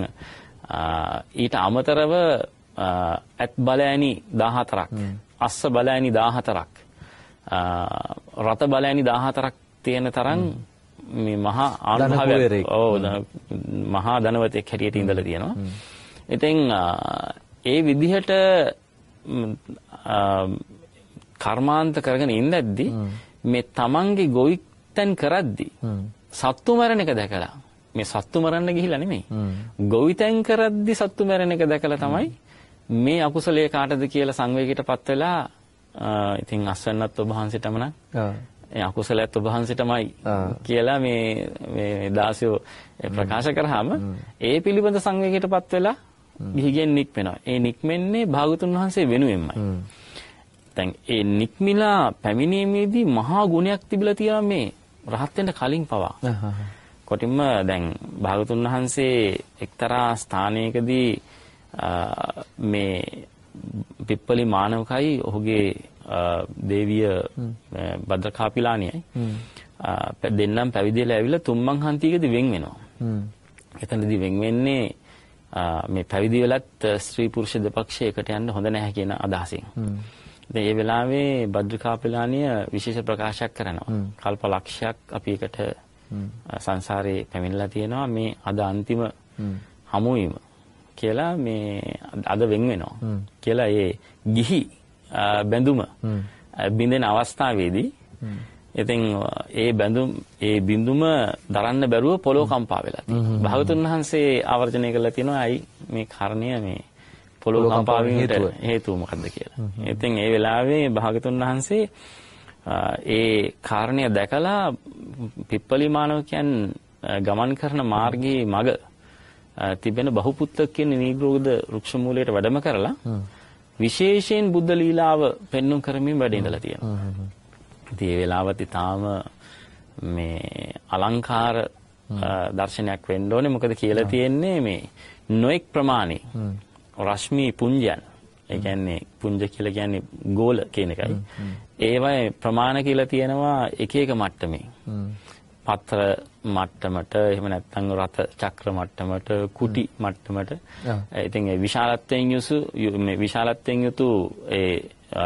ඊට අමතරව ඇත් බලෑනි 14ක්, අස්ස බලෑනි 14ක්, අ, රත බලෑනි 14ක් තියෙන තරම් මේ මහා ධනකුවරයෙක්. ඔව් මහා ධනවතෙක් හැටියට ඉඳලා තියෙනවා. ඉතින් ඒ විදිහට කර්මාන්ත කරගෙන ඉඳද්දි මේ තමන්ගේ ගොවිතැන් කරද්දි සත්තු මරණ එක දැකලා මේ සත්තු මරන්න ගිහිල්ලා නෙමෙයි. ගොවිතැන් කරද්දි සත්තු මරණ එක දැකලා තමයි මේ අකුසලයේ කාටද කියලා සංවේගයටපත් වෙලා අ, ඉතින් අස්වැන්නත් ඔබ වහන්සේටම නම්. ඒ අකුසලයත් ඔබ වහන්සේටමයි. කියලා මේ මේ දාසයෝ ප්‍රකාශ කරාම ඒ පිළිබඳ සංවේගයටපත් වෙලා ගිහිගෙන් නික්මෙනවා. ඒ නික්මෙන්නේ භාගතුන් වහන්සේ වෙනුවෙන්මයි. දැන් ඒ නික්මිලා පැමිණීමේදී මහා ගුණයක් තිබිලා තියෙනවා මේ රහත් වෙන්න කලින් පවා. කොටින්ම දැන් භාගතුන් වහන්සේ එක්තරා ස්ථානයකදී මේ පිප්පලි මානවකයි ඔහුගේ දේවිය භද්‍රකාපිලානියයි දෙන්නම් පැවිදිලා ඇවිල්ලා තුම්මන් හන්තියකදී වෙන් වෙනවා. එතනදී වෙන් වෙන්නේ මේ පැවිදි වෙලත් ස්ත්‍රී පුරුෂ දෙපක්ෂ එකට යන්න හොඳ නැහැ කියන අදහසින්. ඉතින් ඒ වෙලාවේ භද්‍රකාපිලානිය විශේෂ ප්‍රකාශයක් කරනවා. කල්ප ලක්ෂයක් අපි එකට සංසාරේ පැමිණලා තියෙනවා. මේ අද අන්තිම හමුවීම කියලා මේ අද වෙන් වෙනවා. කියලා ඒ ගිහි බැඳුම බිඳෙන අවස්ථාවේදී ඉතින් ඒ බැඳුම් ඒ බිඳුම දරන්න බැරුව පොළොව කම්පා වෙලා තියෙනවා. භාගතුන් වහන්සේ ආවර්ජනය කරලා තියෙනවා අයි මේ කාරණය මේ පොළොව කම්පා වීමට හේතුව. මොකද්ද කියලා. ඉතින් ඒ වෙලාවේ භාගතුන් වහන්සේ ඒ කාරණය දැකලා පිප්පලි මානවකයන් ගමන් කරන මාර්ගයේ මග තිබෙන බහුපුත්තක කියන නීග්‍රෝධ වෘක්ෂ මූලයට වැඩම කරලා විශේෂයෙන් බුද්ධ ලීලාව පෙන්눔 කරමින් වැඩ ඉඳලා තියෙනවා. ඉතින් ඒ වෙලාවත් ඊටාම මේ අලංකාර දර්ශනයක් වෙන්න ඕනේ. මොකද කියලා තියෙන්නේ මේ නොඑක් ප්‍රමාණි රශ්මි පුඤ්ජයන් ඒ කියන්නේ පුඤ්ජ කියලා කියන්නේ ගෝල කියන එකයි. ඒවයි ප්‍රමාණ කියලා තියෙනවා එක එක මට්ටමේ. පත්‍ර මට්ටමට එහෙම නැත්නම් රත චක්‍ර මට්ටමට කුටි මට්ටමට. ඉතින් ඒ විශාලත්වයෙන් යුසු මේ විශාලත්වයෙන් යුතු ඒ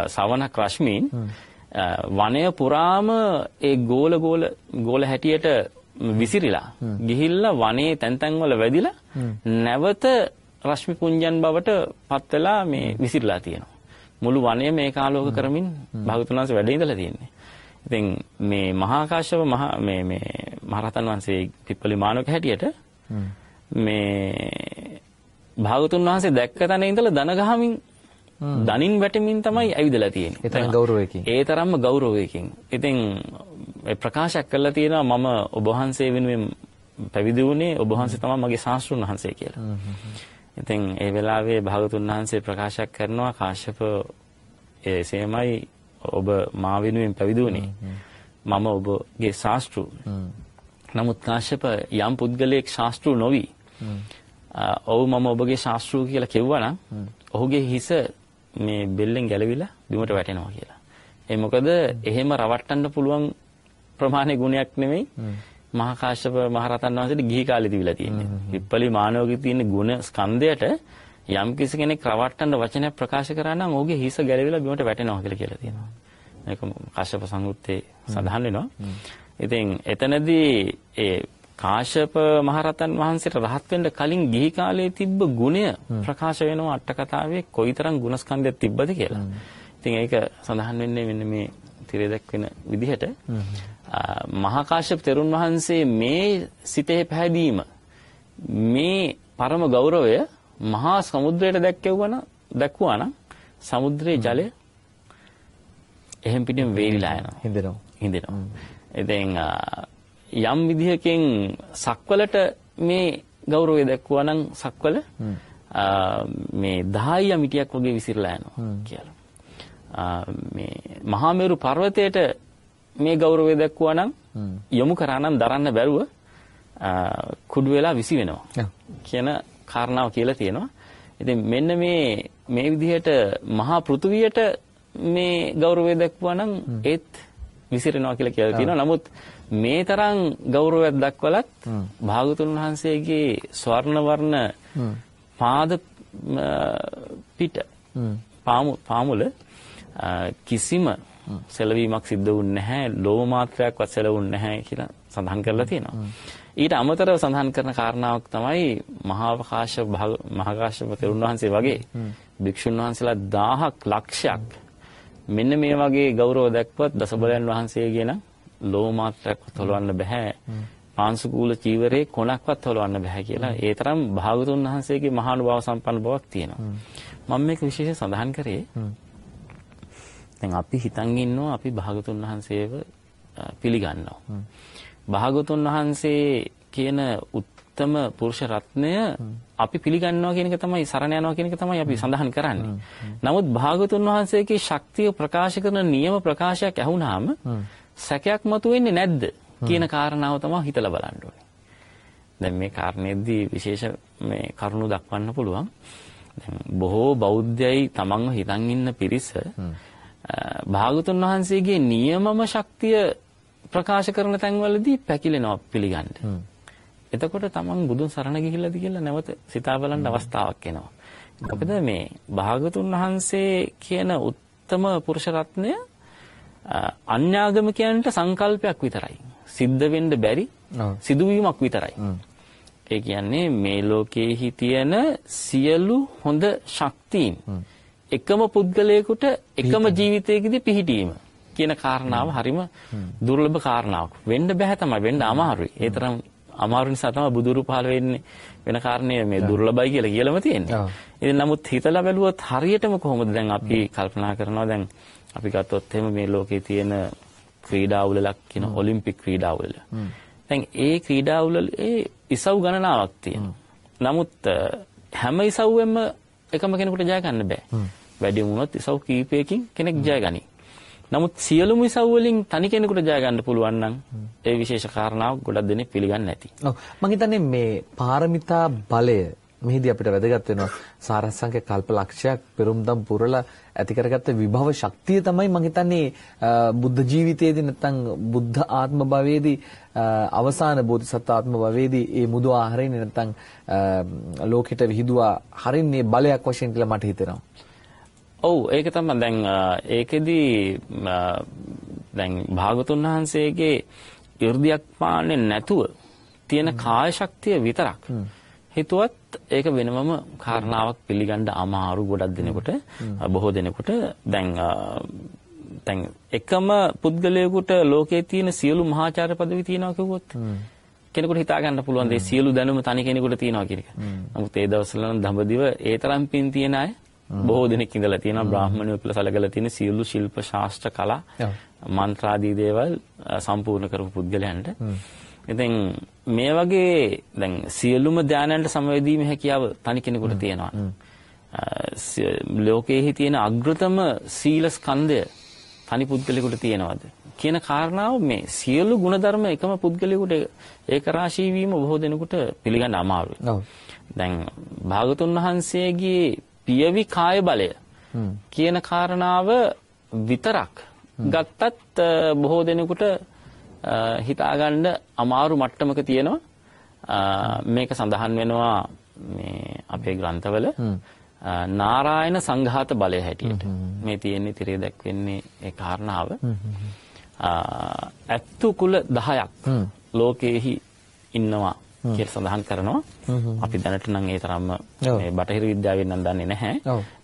සවනක් රශ්මීන් වනය පුරාම ඒ ගෝල ගෝල ගෝල හැටියට විසිරිලා ගිහිල්ලා වනයේ තැන් තැන් වල වැදිලා නැවත රශ්මි පුඤ්ජන් බවට පත් වෙලා මේ විසිරලා තියෙනවා. මුළු වනය මේ කාලෝක කරමින් භාගතුන් වහන්සේ වැඩ ඉඳලා තියෙන්නේ. ඉතින් මේ මහා කාශ්‍යප මහ මේ මේ මහරහතන් වහන්සේ පිප්පලි මානවක හැටියට මේ භාගතුන් වහන්සේ දැක්ක තැන ඉඳලා දන ගහමින් දනින් වැටෙමින් තමයි ඇවිදලා තියෙන්නේ. ඒ තරම් ගෞරවයකින්. ඒ තරම්ම ගෞරවයකින්. ඉතින් ප්‍රකාශයක් කළා තියෙනවා මම ඔබ වහන්සේ වෙනුවෙන් පැවිදි වුණේ ඔබ වහන්සේ තමයි මගේ ශාස්ත්‍රුන් වහන්සේ කියලා. ඉතින් ඒ වෙලාවේ භාගතුන් වහන්සේ ප්‍රකාශයක් කරනවා කාශ්‍යප එසේමයි ඔබ මා වෙනුවෙන් පැවිදි වුණේ. මම ඔබගේ ශාස්ත්‍රු. නමුත් කාශ්‍යප යම් පුද්ගලයෙක් ශාස්ත්‍රු නොවි. ඔව් මම ඔබගේ ශාස්ත්‍රු කියලා කිව්වනම් ඔහුගේ හිස මේ බෙල්ලෙන් ගැලවිලා බිමට වැටෙනවා කියලා. ඒ මොකද එහෙම රවට්ටන්න පුළුවන් ප්‍රමාණයේ ගුණයක් නෙමෙයි. මහා කාශ්‍යප මහරහතන් වහන්සේට ගිහි කාලේ තිබිලා තියෙන්නේ. විප්පලි මානවකේ තියෙන ගුණ ස්කන්ධයට යම් කිසි කෙනෙක් රවට්ටන්න වචනයක් ප්‍රකාශ කරා නම් ඔහුගේ හිස ගැලවිලා බිමට වැටෙනවා කියලා කියලා තියෙනවා. මේක කාශ්‍යප සංයුත්තේ සඳහන් වෙනවා. ඉතින් එතනදී ඒ කාශ්‍යප මහරහතන් වහන්සේට රහත් වෙන්න කලින් ගිහි කාලේ තිබ්බ ගුණය ප්‍රකාශ වෙනවා අට කතාවේ කොයිතරම් ගුණස්කන්ධයක් තිබ්බද කියලා. ඉතින් ඒක සඳහන් වෙන්නේ මෙන්න මේ තිරේ දැක්වෙන විදිහට ආ, මහා කාශ්‍යප තෙරුන් වහන්සේ මේ සිතේ පැහැදීම මේ පරම ගෞරවය මහා සමුද්‍රයට දැක්කෙවන දැක්වුවා නම් සමුද්‍රයේ ජලය එහෙම් පිටින් වේලිලා යනවා. හින්දෙනවා. හිඳෙනවා. ඉතින් යම් විදිහකින් සක්වලට මේ ගෞරවය දැක්වුවා නම් සක්වල මේ 10 මිටියක් වගේ විසිරලා යනවා කියලා. මේ මහා මේරු පර්වතයට මේ ගෞරවය දැක්වුවා නම් යොමු කරා නම් දරන්න බැරුව කුඩු වෙලා විසි වෙනවා. කියන කාරණාව කියලා තියෙනවා. ඉතින් මෙන්න මේ මේ විදිහට මහා පෘථුවියට මේ ගෞරවය දක්වනවා නම් ඒත් විසිරෙනවා කියලා කියලා තියෙනවා. නමුත් මේ තරම් ගෞරවයක් දක්වලත් භාගතුන් වහන්සේගේ ස්වර්ණ වර්ණ පාද පිට පාමු පාමුල කිසිම සෙලවීමක් සිද්ධ වුන්නේ නැහැ. ලෝම මාත්‍රයක්වත් සෙලවුන්නේ නැහැ කියලා සඳහන් කරලා තියෙනවා. ඊට අමතරව සඳහන් කරන කාරණාවක් තමයි මහා අවකාශ මහාකාශප තෙරුන් වහන්සේ වගේ භික්ෂුන් වහන්සේලා 1000ක් ලක්ෂයක් මෙන්න මේ වගේ ගෞරව දැක්වත් දසබලයන් වහන්සේගේ නම් ලෝම මාත්‍රයක්වත් හොලවන්න බෑ. පාංශුකූල චීවරේ කොනක්වත් හොලවන්න බෑ කියලා ඒ තරම් භාගතුන් වහන්සේගේ මහානුභාව සම්පන්න බවක් තියෙනවා. මම මේක විශේෂයෙන් සඳහන් කරේ දැන් අපි හිතන් ඉන්නවා අපි භාගතුන් වහන්සේව පිළිගන්නවා. භාගතුන් වහන්සේ කියන උත්තම පුරුෂ රත්නය අපි පිළිගන්නවා කියන එක තමයි සරණ යනවා කියන එක තමයි අපි සඳහන් කරන්නේ. නමුත් භාගතුන් වහන්සේගේ ශක්තිය ප්‍රකාශ කරන නියම ප්‍රකාශයක් ඇහුණාම සැකයක් මතුවෙන්නේ නැද්ද කියන කාරණාව තමයි හිතලා බලන්න ඕනේ. දැන් මේ කාරණේදී විශේෂ මේ කරුණු දක්වන්න පුළුවන්. බොහෝ බෞද්ධයයි තමන්ව හිතන් ඉන්න පිරිස භාගතුන් වහන්සේගේ නියමම ශක්තිය ප්‍රකාශ කරන තැන්වලදී පැකිලෙනවා පිළිගන්න. එතකොට තමන් බුදුන් සරණ ගිහිල්ලාද කියලා නැවත සිතා බලන්න අවස්ථාවක් එනවා. මොකද මේ භාගතුන් වහන්සේ කියන උත්තම පුරුෂ රත්නය අන්‍යාගමිකයන්ට සංකල්පයක් විතරයි. සිද්ධ වෙන්න බැරි සිදුවීමක් විතරයි. ඒ කියන්නේ මේ ලෝකයේහි තියෙන සියලු හොඳ ශක්තියින් එකම පුද්ගලයෙකුට එකම ජීවිතයකදී පිහිටීම කියන කාරණාව හරිම දුර්ලභ කාරණාවක්. වෙන්න බෑ තමයි වෙන්න අමාරුයි. ඒ තරම් අමාරු නිසා තමයි බුදුරු පහළ වෙන්නේ වෙන කාරණේ මේ දුර්ලභයි කියලා කියලාම තියෙන්නේ. ඉතින් නමුත් හිතලා බැලුවොත් හරියටම කොහොමද දැන් අපි කල්පනා කරනවා දැන් අපි ගත්තොත් එහෙම මේ ලෝකේ තියෙන ක්‍රීඩා උළෙලක් කියන ඔලිම්පික් ක්‍රීඩා උළෙල. දැන් ඒ ක්‍රීඩා උළෙලේ ඉසව් ගණනාවක් තියෙනවා. නමුත් හැම ඉසව්වෙම එකම කෙනෙකුට ජය ගන්න බෑ. වැඩි වුණොත් ඉසව් කීපයකින් කෙනෙක් ජය ගනී. නමුත් සියලුම ඉසව් වලින් තනි කෙනෙකුට ජය ගන්න පුළුවන් නම් ඒ විශේෂ කාරණාවක් ගොඩක් දෙනෙක් පිළිගන්නේ නැති. ඔව් මම හිතන්නේ මේ පාරමිතා බලය මෙහිදී අපිට වැදගත් වෙනවා සාරසංඛ්‍ය කල්පලක්ෂයක් පෙරම්දම් පුරලා ඇති කරගත්ත විභව ශක්තිය තමයි මම හිතන්නේ බුද්ධ ජීවිතයේදී නැත්නම් බුද්ධ ආත්ම භවයේදී අවසාන බෝධිසත්ව ආත්ම භවයේදී මේ මුදු ආහාරයෙන් නැත්නම් ලෝකෙට විහිදුවා හරින්නේ බලයක් වශයෙන් කියලා මට හිතෙනවා. ඔව් ඒක තමයි. දැන් ඒකෙදි දැන් භාගතුන් වහන්සේගේ 이르දියක් පාන්නේ නැතුව තියෙන කාය ශක්තිය විතරක්. හිතුවත් ඒක වෙනමම කාරණාවක් පිළිගන්න අමාරු ගොඩක් දෙනෙකුට බොහෝ දෙනෙකුට. දැන් දැන් එකම පුද්ගලයෙකුට ලෝකයේ තියෙන සියලු මහාචාර්ය පදවි තියනවා කිව්වොත් කෙනෙකුට හිතා ගන්න පුළුවන් දේ සියලු දැනුම තනි කෙනෙකුට තියනවා කියන එක. නමුත් ඒ දවස්වල නම් දඹදිව ඒ තරම් පින් තියන අය බොහෝ දෙනෙක් ඉඳලා තියෙනවා බ්‍රාහ්මණයෝ කියලා සැලකලා තියෙන සියලු ශිල්ප ශාස්ත්‍ර කලා මන්ත්‍රාදී දේවල් සම්පූර්ණ කරපු පුද්ගලයන්ට. ඉතින් මේ වගේ දැන් සියලුම ධානයන්ට සමවැදීමේ හැකියාව තනි කෙනෙකුට තියෙනවා. ලෝකයේ තියෙන අග්‍රතම සීල ස්කන්ධය තනි පුද්ගලයෙකුට තියෙනවද? කියන කාරණාව මේ සියලු ಗುಣධර්ම එකම පුද්ගලයෙකුට ඒක රාශී වීම බොහෝ දෙනෙකුට පිළිගන්න අමාරුයි. දැන් භාගතුන් වහන්සේගේ පියවි කාය බලය කියන කාරණාව විතරක් ගත්තත් බොහෝ දෙනෙකුට හිතාගන්න අමාරු මට්ටමක තියෙනවා. මේක සඳහන් වෙනවා මේ අපේ ග්‍රන්ථවල. නාරායන සංඝාත බලය හැටියට. මේ තියෙන්නේ තිරේ දැක්වෙන්නේ ඒ කාරණාව. ඇත්තු කුල 10ක් ලෝකයේහි ඉන්නවා කියලා සඳහන් කරනවා. අපි දැනට නම් ඒ තරම්ම මේ බටහිර විද්‍යාවෙන් නම් දන්නේ නැහැ.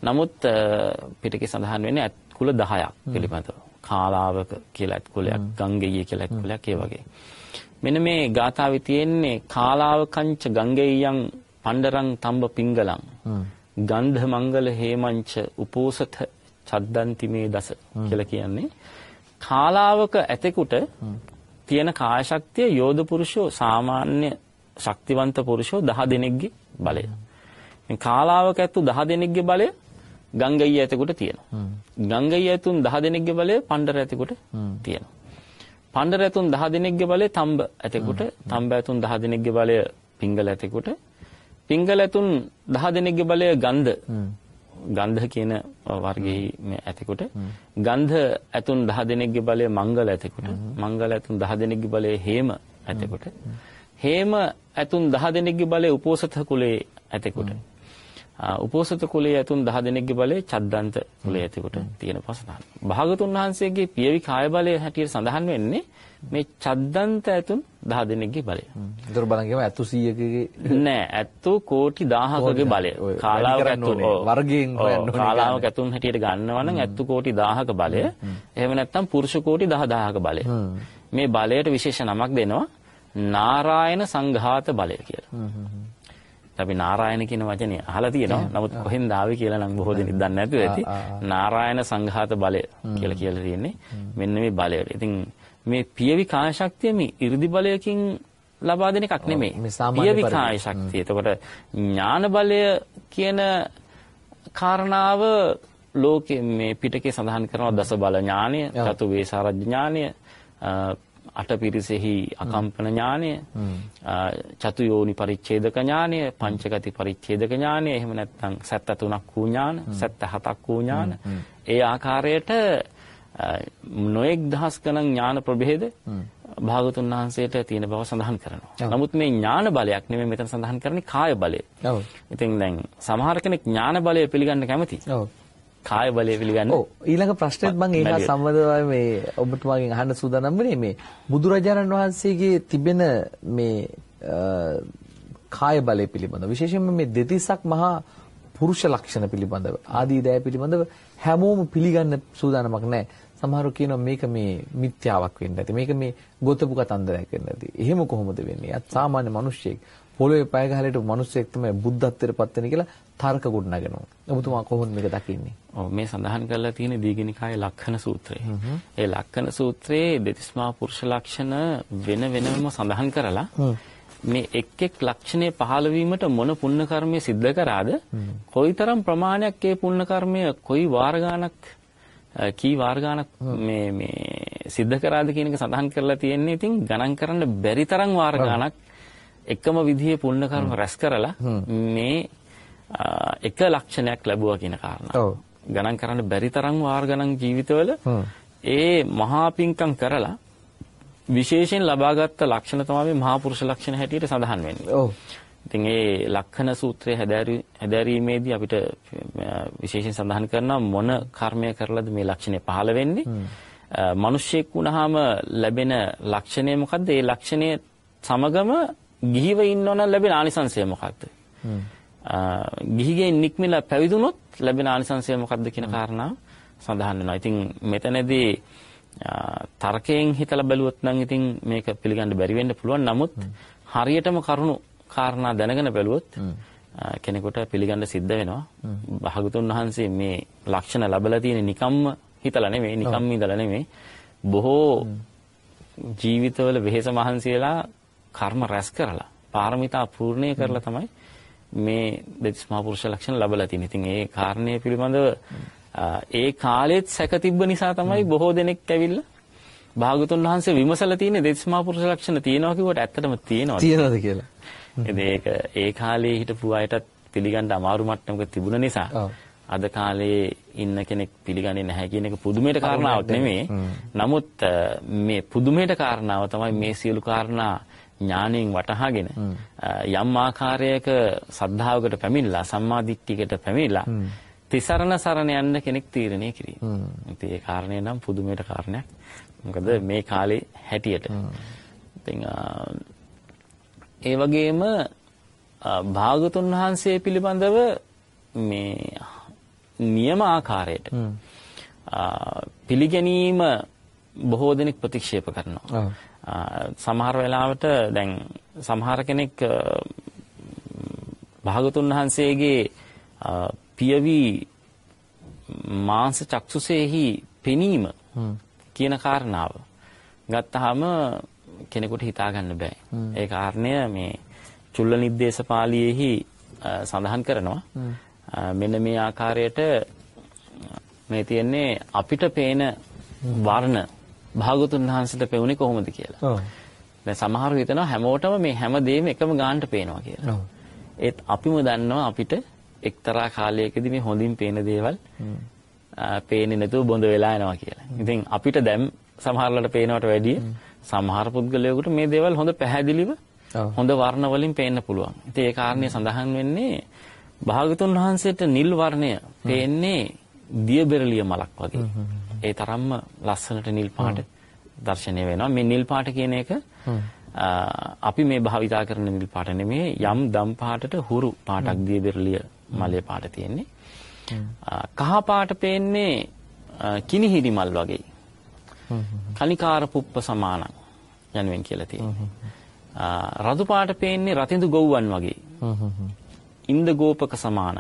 නමුත් පිටකේ සඳහන් වෙන්නේ ඇත් කුල 10ක් පිළිබඳව. කාලාවක කියලා ඇත් කුලයක්, ගංගෙය කියලා ඇත් කුලයක් ඒ වගේ. මෙන්න මේ ගාථාවේ තියෙන්නේ කාලාවකංච ගංගෙයයන් පණ්ඩරං තම්බ පිංගලං. ගන්ධ මංගල හේමංච උපෝසත චද්දන්ති මේ දස කියලා කියන්නේ කාලාවක ඇතෙකුට තියෙන කාය ශක්තිය යෝධ පුරුෂෝ සාමාන්‍ය ශක්තිවන්ත පුරුෂෝ 10 දෙනෙක්ගේ බලය. මේ කාලාවක ඇතු 10 දෙනෙක්ගේ බලය ගංගයි ඇතෙකුට තියෙනවා. ගංගයි ඇතුන් 10 දෙනෙක්ගේ බලය පණ්ඩර ඇතෙකුට තියෙනවා. පණ්ඩර ඇතුන් 10 දෙනෙක්ගේ බලය තම්බ ඇතෙකුට, තම්බ ඇතුන් 10 දෙනෙක්ගේ බලය පිංගල ඇතෙකුට, පිංගල ඇතුන් 10 දෙනෙක්ගේ බලය ගන්ධ. ගන්ධ කියන වර්ගයේ මේ ඇතෙකුට. ගන්ධ ඇතුන් 10 දෙනෙක්ගේ බලය මංගල ඇතෙකුට. මංගල ඇතුන් 10 දෙනෙක්ගේ බලය හේම ඇතෙකුට හේම ඇතුන් 10 දෙනෙක්ගේ බලය උපෝසත කුලයේ ඇතෙකුට. උපෝසත කුලයේ ඇතුන් 10 දෙනෙක්ගේ බලය චද්දන්ත කුලයේ ඇතෙකුට තියෙන පසනාන භාගතුන් වහන්සේගේ පියවි කාය බලය හැටියට සඳහන් වෙන්නේ මේ චද්දන්ත ඇතුන් 10 දෙනෙක්ගේ බලය. ඒතර බලන් ගියම ඇතු 100කගේ නෑ ඇතු කෝටි 1000කගේ බලය. කාලාවක ඇතු වර්ගයෙන් හොයන්න ඕනේ. කාලාවක ඇතුන් හැටියට ගන්නවා නම් ඇතු කෝටි 1000ක බලය. එහෙම නැත්නම් පුරුෂ කෝටි 10000ක බලය. මේ බලයට විශේෂ නමක් දෙනවා නාරායන සංඝාත බලය කියලා. අපි නාරායන කියන වචනේ අහලා තියෙනවා. නමුත් කොහෙන්ද ආවේ කියලා නම් බොහෝ දෙනෙක් දන්නේ නැතුව ඇති. නාරායන සංඝාත බලය කියලා කියලා තියෙන්නේ. මෙන්න මේ බලයට. ඉතින් මේ පියවි කාය ශක්තිය මේ 이르දි බලයකින් ලබා දෙන එකක් නෙමෙයි. පියවි කාය ශක්තිය. එතකොට ඥාන බලය කියන කාරණාව ලෝකේ මේ පිටකේ සඳහන් කරනවා දස බල ඥානය, චතු වේසාරජ්‍ය ඥානය, අටපිරිසෙහි අකම්පන ඥානය, චතු යෝනි පරිච්ඡේදක ඥානය, පංචගති පරිච්ඡේදක ඥානය, එහෙම නැත්නම් 73ක් වූ ඥාන, 77ක් වූ ඥාන. ඒ ආකාරයට නොඑක් දහස් ගණන් ඥාන ප්‍රභේද භාගතුන් වහන්සේට තියෙන බව සඳහන් කරනවා. නමුත් මේ ඥාන බලයක් නෙමෙයි මෙතන සඳහන් කරන්නේ කාය බලය. ඔව්. ඉතින් දැන් සමහර කෙනෙක් ඥාන බලය පිළිගන්න කැමති. ඔව්. කාය බලය පිළිගන්න. ඔව් ඊළඟ ප්‍රශ්නෙත් මම ඒහා සම්බන්ධව මේ ඔබතුමාගෙන් අහන්න සූදානම් වෙන්නේ මේ බුදුරජාණන් වහන්සේගේ තිබෙන මේ කාය බලය පිළිබඳව විශේෂයෙන්ම මේ දෙතිසක් මහා පුරුෂ ලක්ෂණ පිළිබඳව ආදී දෑ පිළිබඳව හැමෝම පිළිගන්න සූදානමක් නැහැ. සමහරව කියනවා මේක මේ මිත්‍යාවක් වෙන්න ඇති. මේක මේ ගොතපු කතන්දරයක් වෙන්න ඇති. එහෙම කොහොමද වෙන්නේ? අත් සාමාන්‍ය මිනිස්සෙක් පොළොවේ පය ගහලා හිටපු මිනිස්සෙක් තමයි බුද්ධත්වයට පත් වෙන්නේ කියලා තර්ක ගොඩනගනවා. ඔබතුමා කොහොමද මේක දකින්නේ? ඔව් මේ සඳහන් කරලා තියෙන දීගණිකායේ ලක්ෂණ සූත්‍රය. ඒ ලක්ෂණ සූත්‍රයේ දෙතිස්මා පුරුෂ ලක්ෂණ වෙන වෙනම සඳහන් කරලා මේ එක් එක් ලක්ෂණේ පහළ වීමට මොන පුණ්‍ය කර්මය සිද්ධ කරාද? කොයිතරම් ප්‍රමාණයක් ඒ පුණ්‍ය කර්මය කොයි වාර ගානක් කී වාර ගානක් මේ මේ සිද්ධ කරාද කියන එක සඳහන් කරලා තියෙන්නේ. ඉතින් ගණන් කරන්න බැරි තරම් වාර ගානක් එකම විදිහේ පුණ්‍ය කර්ම රැස් කරලා මේ එක ලක්ෂණයක් ලැබුවා කියන කාරණා. ඔව්. ගණන් කරන්න බැරි තරම් වාර ගණන් ජීවිතවල ඒ මහා පිංකම් කරලා විශේෂයෙන් ලබාගත් ලක්ෂණ තමයි මහා පුරුෂ ලක්ෂණ හැටියට සඳහන් වෙන්නේ. ඔව්. ඉතින් ඒ ලක්ෂණ සූත්‍රය හැදෑරීමේදී අපිට විශේෂයෙන් සඳහන් කරනවා මොන කර්මය කරලාද මේ ලක්ෂණය පහළ වෙන්නේ. මිනිස්සෙක් වුණාම ලැබෙන ලක්ෂණය මොකද්ද? ඒ ලක්ෂණය සමගම ගිහිව ඉන්නවනම් ලැබෙන ආනිසංසය මොකක්ද? ගිහිගෙන් නික්මිලා පැවිදුනොත් ලැබෙන ආනිසංසය මොකක්ද කියන කාරණාව සඳහන් වෙනවා. ඉතින් මෙතනදී තර්කයෙන් හිතලා බැලුවොත් නම් ඉතින් මේක පිළිගන්න බැරි වෙන්න පුළුවන්. නමුත් හරියටම කරුණු කාරණා දැනගෙන බැලුවොත් කෙනෙකුට පිළිගන්න සිද්ධ වෙනවා. භාගතුන් වහන්සේ මේ ලක්ෂණ ලැබලා තියෙන නිකම්ම හිතලා නෙමෙයි, නිකම්ම ඉඳලා නෙමෙයි. බොහෝ ජීවිතවල වෙහෙස මහන්සි වෙලා කර්ම රැස් කරලා, පාරමිතා පූර්ණේ කරලා තමයි මේ දෙතිස් මහා පුරුෂ ලක්ෂණ ලැබලා තියෙන්නේ. ඉතින් ඒ කාරණේ පිළිබඳව ඒ කාලෙත් සැක තිබ්බ නිසා තමයි බොහෝ දෙනෙක් ඇවිල්ලා භාගතුන් වහන්සේ විමසලා තියෙන්නේ දෙතිස් මහා පුරුෂ ලක්ෂණ තියෙනවා කිව්වට ඇත්තටම තියෙනවා. තියනවාද කියලා. ඒක ඒ කාලේ හිටපු අයටත් පිළිගන්න අමාරු මට්ටමක තිබුණ නිසා අද කාලේ ඉන්න කෙනෙක් පිළිගන්නේ නැහැ කියන එක පුදුමයට කාරණාවක් නෙමෙයි. නමුත් මේ පුදුමයට කාරණාව තමයි මේ සියලු කාරණා ඥාණයෙන් වටහාගෙන යම් ආකාරයක සද්ධාවකට පැමිණලා සම්මාදිට්ඨියකට පැමිණලා තිසරණ සරණ යන්න කෙනෙක් තීරණය කිරීම. ඉතින් ඒ කාරණේ නම් පුදුමයට කාරණයක්. මොකද මේ කාලේ හැටියට. ඉතින් ඒ වගේම භාගතුන් වහන්සේ පිළිබඳව මේ නියම ආකාරයට පිළිගැනීම බොහෝ දෙනෙක් ප්‍රතික්ෂේප කරනවා. සමහර වෙලාවට දැන් සමහර කෙනෙක් භාගතුන් වහන්සේගේ පියවි මාංශ චක්සුසේහි පෙනීම කියන කාරණාව ගත්තාම කෙනෙකුට හිතා ගන්න බෑ. ඒ කාරණය මේ චුල්ල නිද්දේශ පාළියේහි සඳහන් කරනවා. මෙන්න මේ ආකාරයට මේ තියෙන්නේ අපිට පේන වර්ණ භාගතුන් වහන්සේට පෙවුනේ කොහොමද කියලා. ඔව්. දැන් සමහරව හිතනවා හැමෝටම මේ හැම දෙයක්ම එකම ගානට පේනවා කියලා. ඒත් අපිම දන්නවා අපිට එක්තරා කාලයකදී මේ හොඳින් පේන දේවල් පේන්නේ නැතුව බොඳ වෙලා යනවා කියලා. ඉතින් අපිට දැන් සමහරවල්ට පේනවට වැඩිය සමහර පුද්ගලයෙකුට මේ දේවල් හොඳ පැහැදිලිව හොඳ වර්ණ වලින් පේන්න පුළුවන්. ඉතින් ඒ කාරණේ සඳහන් වෙන්නේ භාගතුන් වහන්සේට නිල් වර්ණය පේන්නේ දියබෙරළිය මලක් වගේ. ඒ තරම්ම ලස්සනට නිල් පාට දර්ශනය වෙනවා. මේ නිල් පාට කියන එක අපි මේ භාවිතා කරන නිල් පාට නෙමෙයි යම් දම් පාටට හුරු පාටක් දියබෙරළිය මලේ පාට තියෙන්නේ. කහ පාට පේන්නේ කිනිහිරි මල් වගේ. කනිකාර පුප්ප සමානං යනුවෙන් කියලා තියෙනවා. රතු පාට පේන්නේ රතිඳු ගොව්වන් වගේ. ඉන්ද ගෝපක සමාන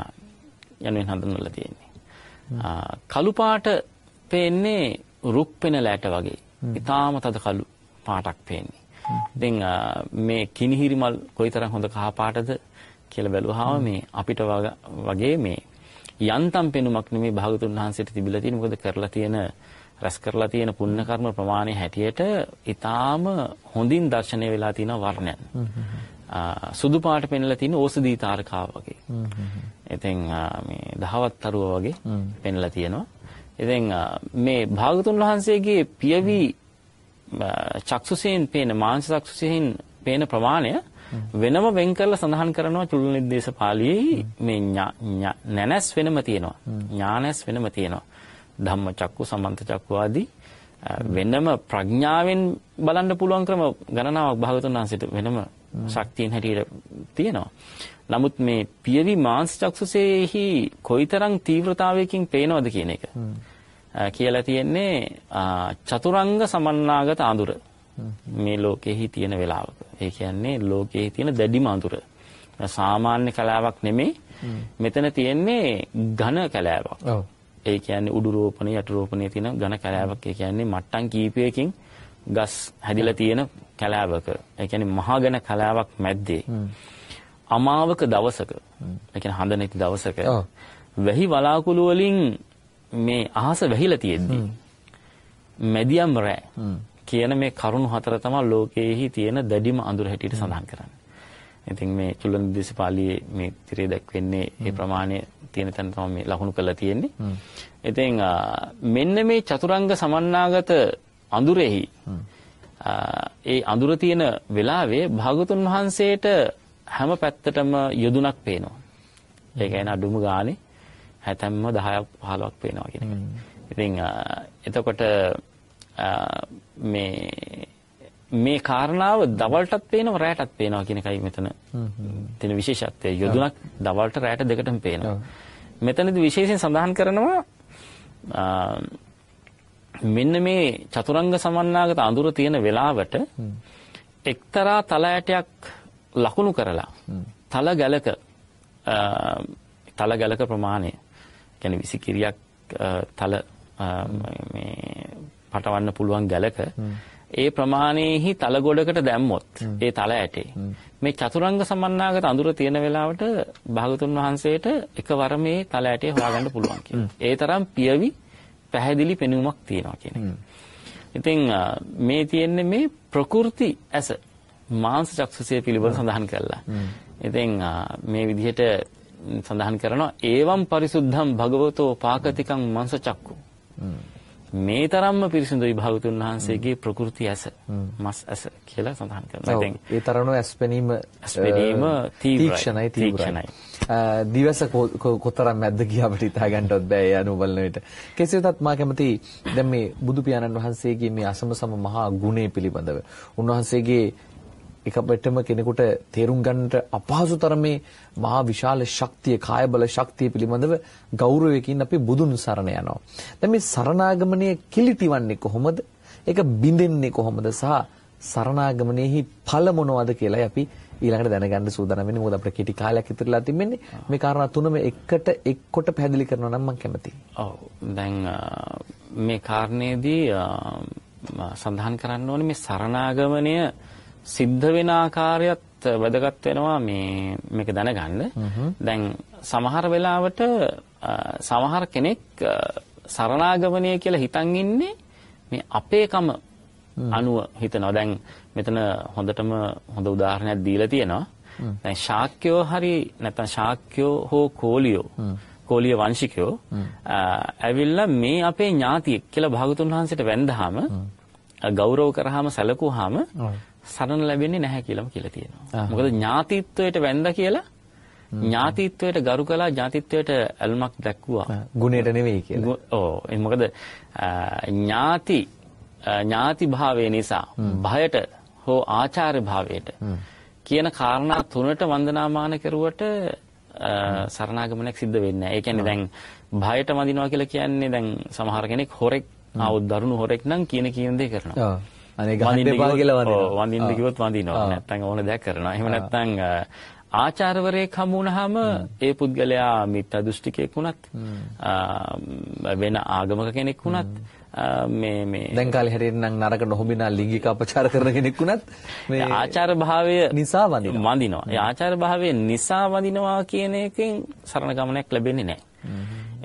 යනුවෙන් හඳුන්වලා තියෙන්නේ. කළු පාට පේන්නේ රුක් පෙනලෑට වගේ. ඊටාම තද කළු පාටක් පේන්නේ. ඉතින් මේ කිනිහිරි මල් කොයිතරම් හොඳ කහ පාටද කියලා බැලුවාම මේ අපිට වගේ මේ යන්තම් පෙනුමක් නෙමේ භාගතුන් වහන්සේට තිබිලා තියෙන මොකද කරලා තියෙන රැස් කරලා තියෙන පුණ්‍ය කර්ම ප්‍රමාණය හැටියට ඊටාම හොඳින් දැర్శණය වෙලා තියෙන වර්ණයන්. සුදු පාට පෙන්ලා තියෙන ඕසදී තාරකාව වගේ. ඉතින් මේ දහවත් තරුව වගේ පෙන්ලා තියෙනවා. ඉතින් මේ භාගතුන් වහන්සේගේ පියවි චක්සුසයෙන් පේන මාංශ චක්සුසයෙන් පේන ප්‍රමාණය වෙනම වෙන් කරලා සඳහන් කරනවා චුල්ල නිर्देश පාළියේ මේ නැනස් වෙනම තියෙනවා. ඥානස් වෙනම තියෙනවා. ධම්ම චක්කු සමන්ත චක්කු ආදී වෙනම ප්‍රඥාවෙන් බලන්න පුළුවන් ක්‍රම ගණනාවක් භාගතුන් වහන්සේට වෙනම ශක්තියන් හැටියට තියෙනවා. නමුත් මේ පියවි මාංශ චක්සුසේහි කොයිතරම් තීව්‍රතාවයකින් පේනවද කියන එක කියලා තියෙන්නේ චතුරංග සමන්නාගත අඳුර මේ ලෝකෙහි තියෙන වෙලාවක. ඒ කියන්නේ ලෝකෙහි තියෙන දැඩිම අඳුර. සාමාන්‍ය කලාවක් නෙමෙයි. මෙතන තියෙන්නේ ඝන කලාවක්. ඒ කියන්නේ උඩු රෝපණේ යට රෝපණේ තියෙන ඝන කලාවක්. ඒ කියන්නේ මට්ටම් කීපයකින් ගස් හැදිලා තියෙන කලාවක. ඒ කියන්නේ මහා ඝන කලාවක් මැද්දේ. අමාවක දවසක. ඒ කියන්නේ හඳ නැති දවසක. වැහි වලාකුළු වලින් මේ අහස වැහිලා තියෙද්දි මැදියම් රෑ කියන මේ කරුණු හතර තමයි ලෝකයේහි තියෙන දැඩිම අඳුර හැටියට සඳහන් කරන්නේ. ඉතින් මේ චුල්ල නිදේශ පාළියේ මේ තිරේ දැක්වෙන්නේ ඒ ප්‍රමාණය තියෙන තැන තමයි මේ ලකුණු කරලා තියෙන්නේ. ඉතින් මෙන්න මේ චතුරංග සමන්නාගත අඳුරෙහි ඒ අඳුර තියෙන වෙලාවේ භාගතුන් වහන්සේට හැම පැත්තටම යොදුනක් පේනවා. ඒ කියන්නේ අඩුම ගානේ හැතැම්ම 10ක් 15ක් පේනවා කියන එක. ඉතින් එතකොට මේ මේ කාරණාව දවල්ටත් පේනවා රැයටත් පේනවා කියන එකයි මෙතන තියෙන විශේෂත්වය. යොදුනක් දවල්ට රැයට දෙකටම පේනවා. මෙතනදී විශේෂයෙන් සඳහන් කරනවා මෙන්න මේ චතුරංග සමන්නාගත අඳුර තියෙන වෙලාවට එක්තරා තල ඇටයක් ලකුණු කරලා තල ගැලක තල ගැලක ප්‍රමාණය කියන්නේ විසිකිරියක් තල මේ පටවන්න පුළුවන් ගැලක ඒ ප්‍රමාණයෙහි තල ගොඩකට දැම්මොත් ඒ තල ඇටේ. මේ චතුරංග සමන්නාගත අඳුර තියෙන වෙලාවට භාගතුන් වහන්සේට එකවර මේ තල ඇටේ හොයාගන්න පුළුවන් කියලා. ඒ තරම් පියවි පැහැදිලි පෙනුමක් තියෙනවා කියන. ඉතින් මේ තියෙන්නේ මේ ප්‍රകൃති ඇස මාංශ චක්ෂුසය පිළිබඳව සඳහන් කරලා. ඉතින් මේ විදිහට සඳහන් කරනවා ඒවම් පරිසුද්ධම් භගවතෝ පාකතිකං මංස චක්කු. මේ තරම්ම පිරිසිදුයි භාගතුන් වහන්සේගේ ප්‍රകൃති ඇස මස් ඇස කියලා සඳහන් කරනවා. ඉතින් ඒ තරණෝ ඇස්පෙනීම ඇස්පෙනීම තීක්ෂණයි තීව්‍රයි. දිවස කොතරම් මැද්ද කියලා අපිට හිතා ගන්නවත් බෑ ඒ අනුව බලන විට. කෙසේ වෙතත් මා කැමති දැන් මේ බුදු පියාණන් වහන්සේගේ මේ අසමසම මහා ගුණය පිළිබඳව උන්වහන්සේගේ එක පිටම කෙනෙකුට තේරුම් ගන්නට අපහසු තරමේ මහා විශාල ශක්තිය කාය බල ශක්තිය පිළිබඳව ගෞරවයකින් අපි බුදුන් සරණ යනවා. දැන් මේ සරණාගමනය කිලිටිවන්නේ කොහොමද? ඒක බිඳෙන්නේ කොහොමද? සහ සරණාගමනයේහි ඵල මොනවද කියලායි අපි ඊළඟට දැනගන්න සූදානම් වෙන්නේ. මොකද අපිට කෙටි කාලයක් ඉතුරුලා තිබෙන්නේ. මේ කාරණා තුනම එකට එක්කොට පැහැදිලි කරනවා නම් මම කැමතියි. ඔව්. දැන් මේ කාරණේදී සඳහන් කරන්න ඕනේ මේ සරණාගමනය සිද්ධ වෙන ආකාරයත් වැදගත් වෙනවා මේ මේක දැනගන්න. දැන් සමහර වෙලාවට සමහර කෙනෙක් සරණාගමනය කියලා හිතන් ඉන්නේ මේ අපේකම අනුව හිතනවා. දැන් මෙතන හොඳටම හොඳ උදාහරණයක් දීලා තියෙනවා. දැන් ශාක්‍යෝ හරි නැත්නම් ශාක්‍යෝ හෝ කෝලියෝ කෝලිය වංශිකයෝ ඇවිල්ලා මේ අපේ ඥාතියෙක් කියලා භාගතුන් වහන්සේට වැඳහම ගෞරව කරාම සැලකුවාම සරණ ලැබෙන්නේ නැහැ කියලාම කියලා තියෙනවා. මොකද ඥාතිත්වයට වැඳ කියලා ඥාතිත්වයට ගරු කළා ඥාතිත්වයට ඇල්මක් දැක්වුවා. ගුණයට නෙවෙයි කියලා. ඔව්. ඒ මොකද ඥාති ඥාති භාවය නිසා භයට හෝ ආචාර්ය භාවයට කියන කාරණා තුනට වන්දනාමාන කරුවට සරණාගමනයක් සිද්ධ වෙන්නේ නැහැ. ඒ කියන්නේ දැන් භයට වඳිනවා කියලා කියන්නේ දැන් සමහර කෙනෙක් හොරෙක් ආවොත් දරුණු හොරෙක් නම් කියන කියන දේ කරනවා. අනේ ගහන්න එපා කියලා වදිනවා. වඳින්න කිව්වොත් වඳිනවා. නැත්තම් ඕන දෙයක් කරනවා. එහෙම නැත්තම් ආචාර්යවරයෙක් හමු වුණාම ඒ පුද්ගලයා මිත්‍යා දෘෂ්ටිකයෙක් වුණත් වෙන ආගමක කෙනෙක් වුණත් මේ මේ දැන් කාලේ හැටියට නම් නරක නොහොබිනා ලිංගික අපචාර කරන කෙනෙක් වුණත් මේ ආචාර භාවය නිසා වඳිනවා. වඳිනවා. ඒ ආචාර භාවය නිසා වඳිනවා කියන එකෙන් සරණ ගමනක් ලැබෙන්නේ නැහැ.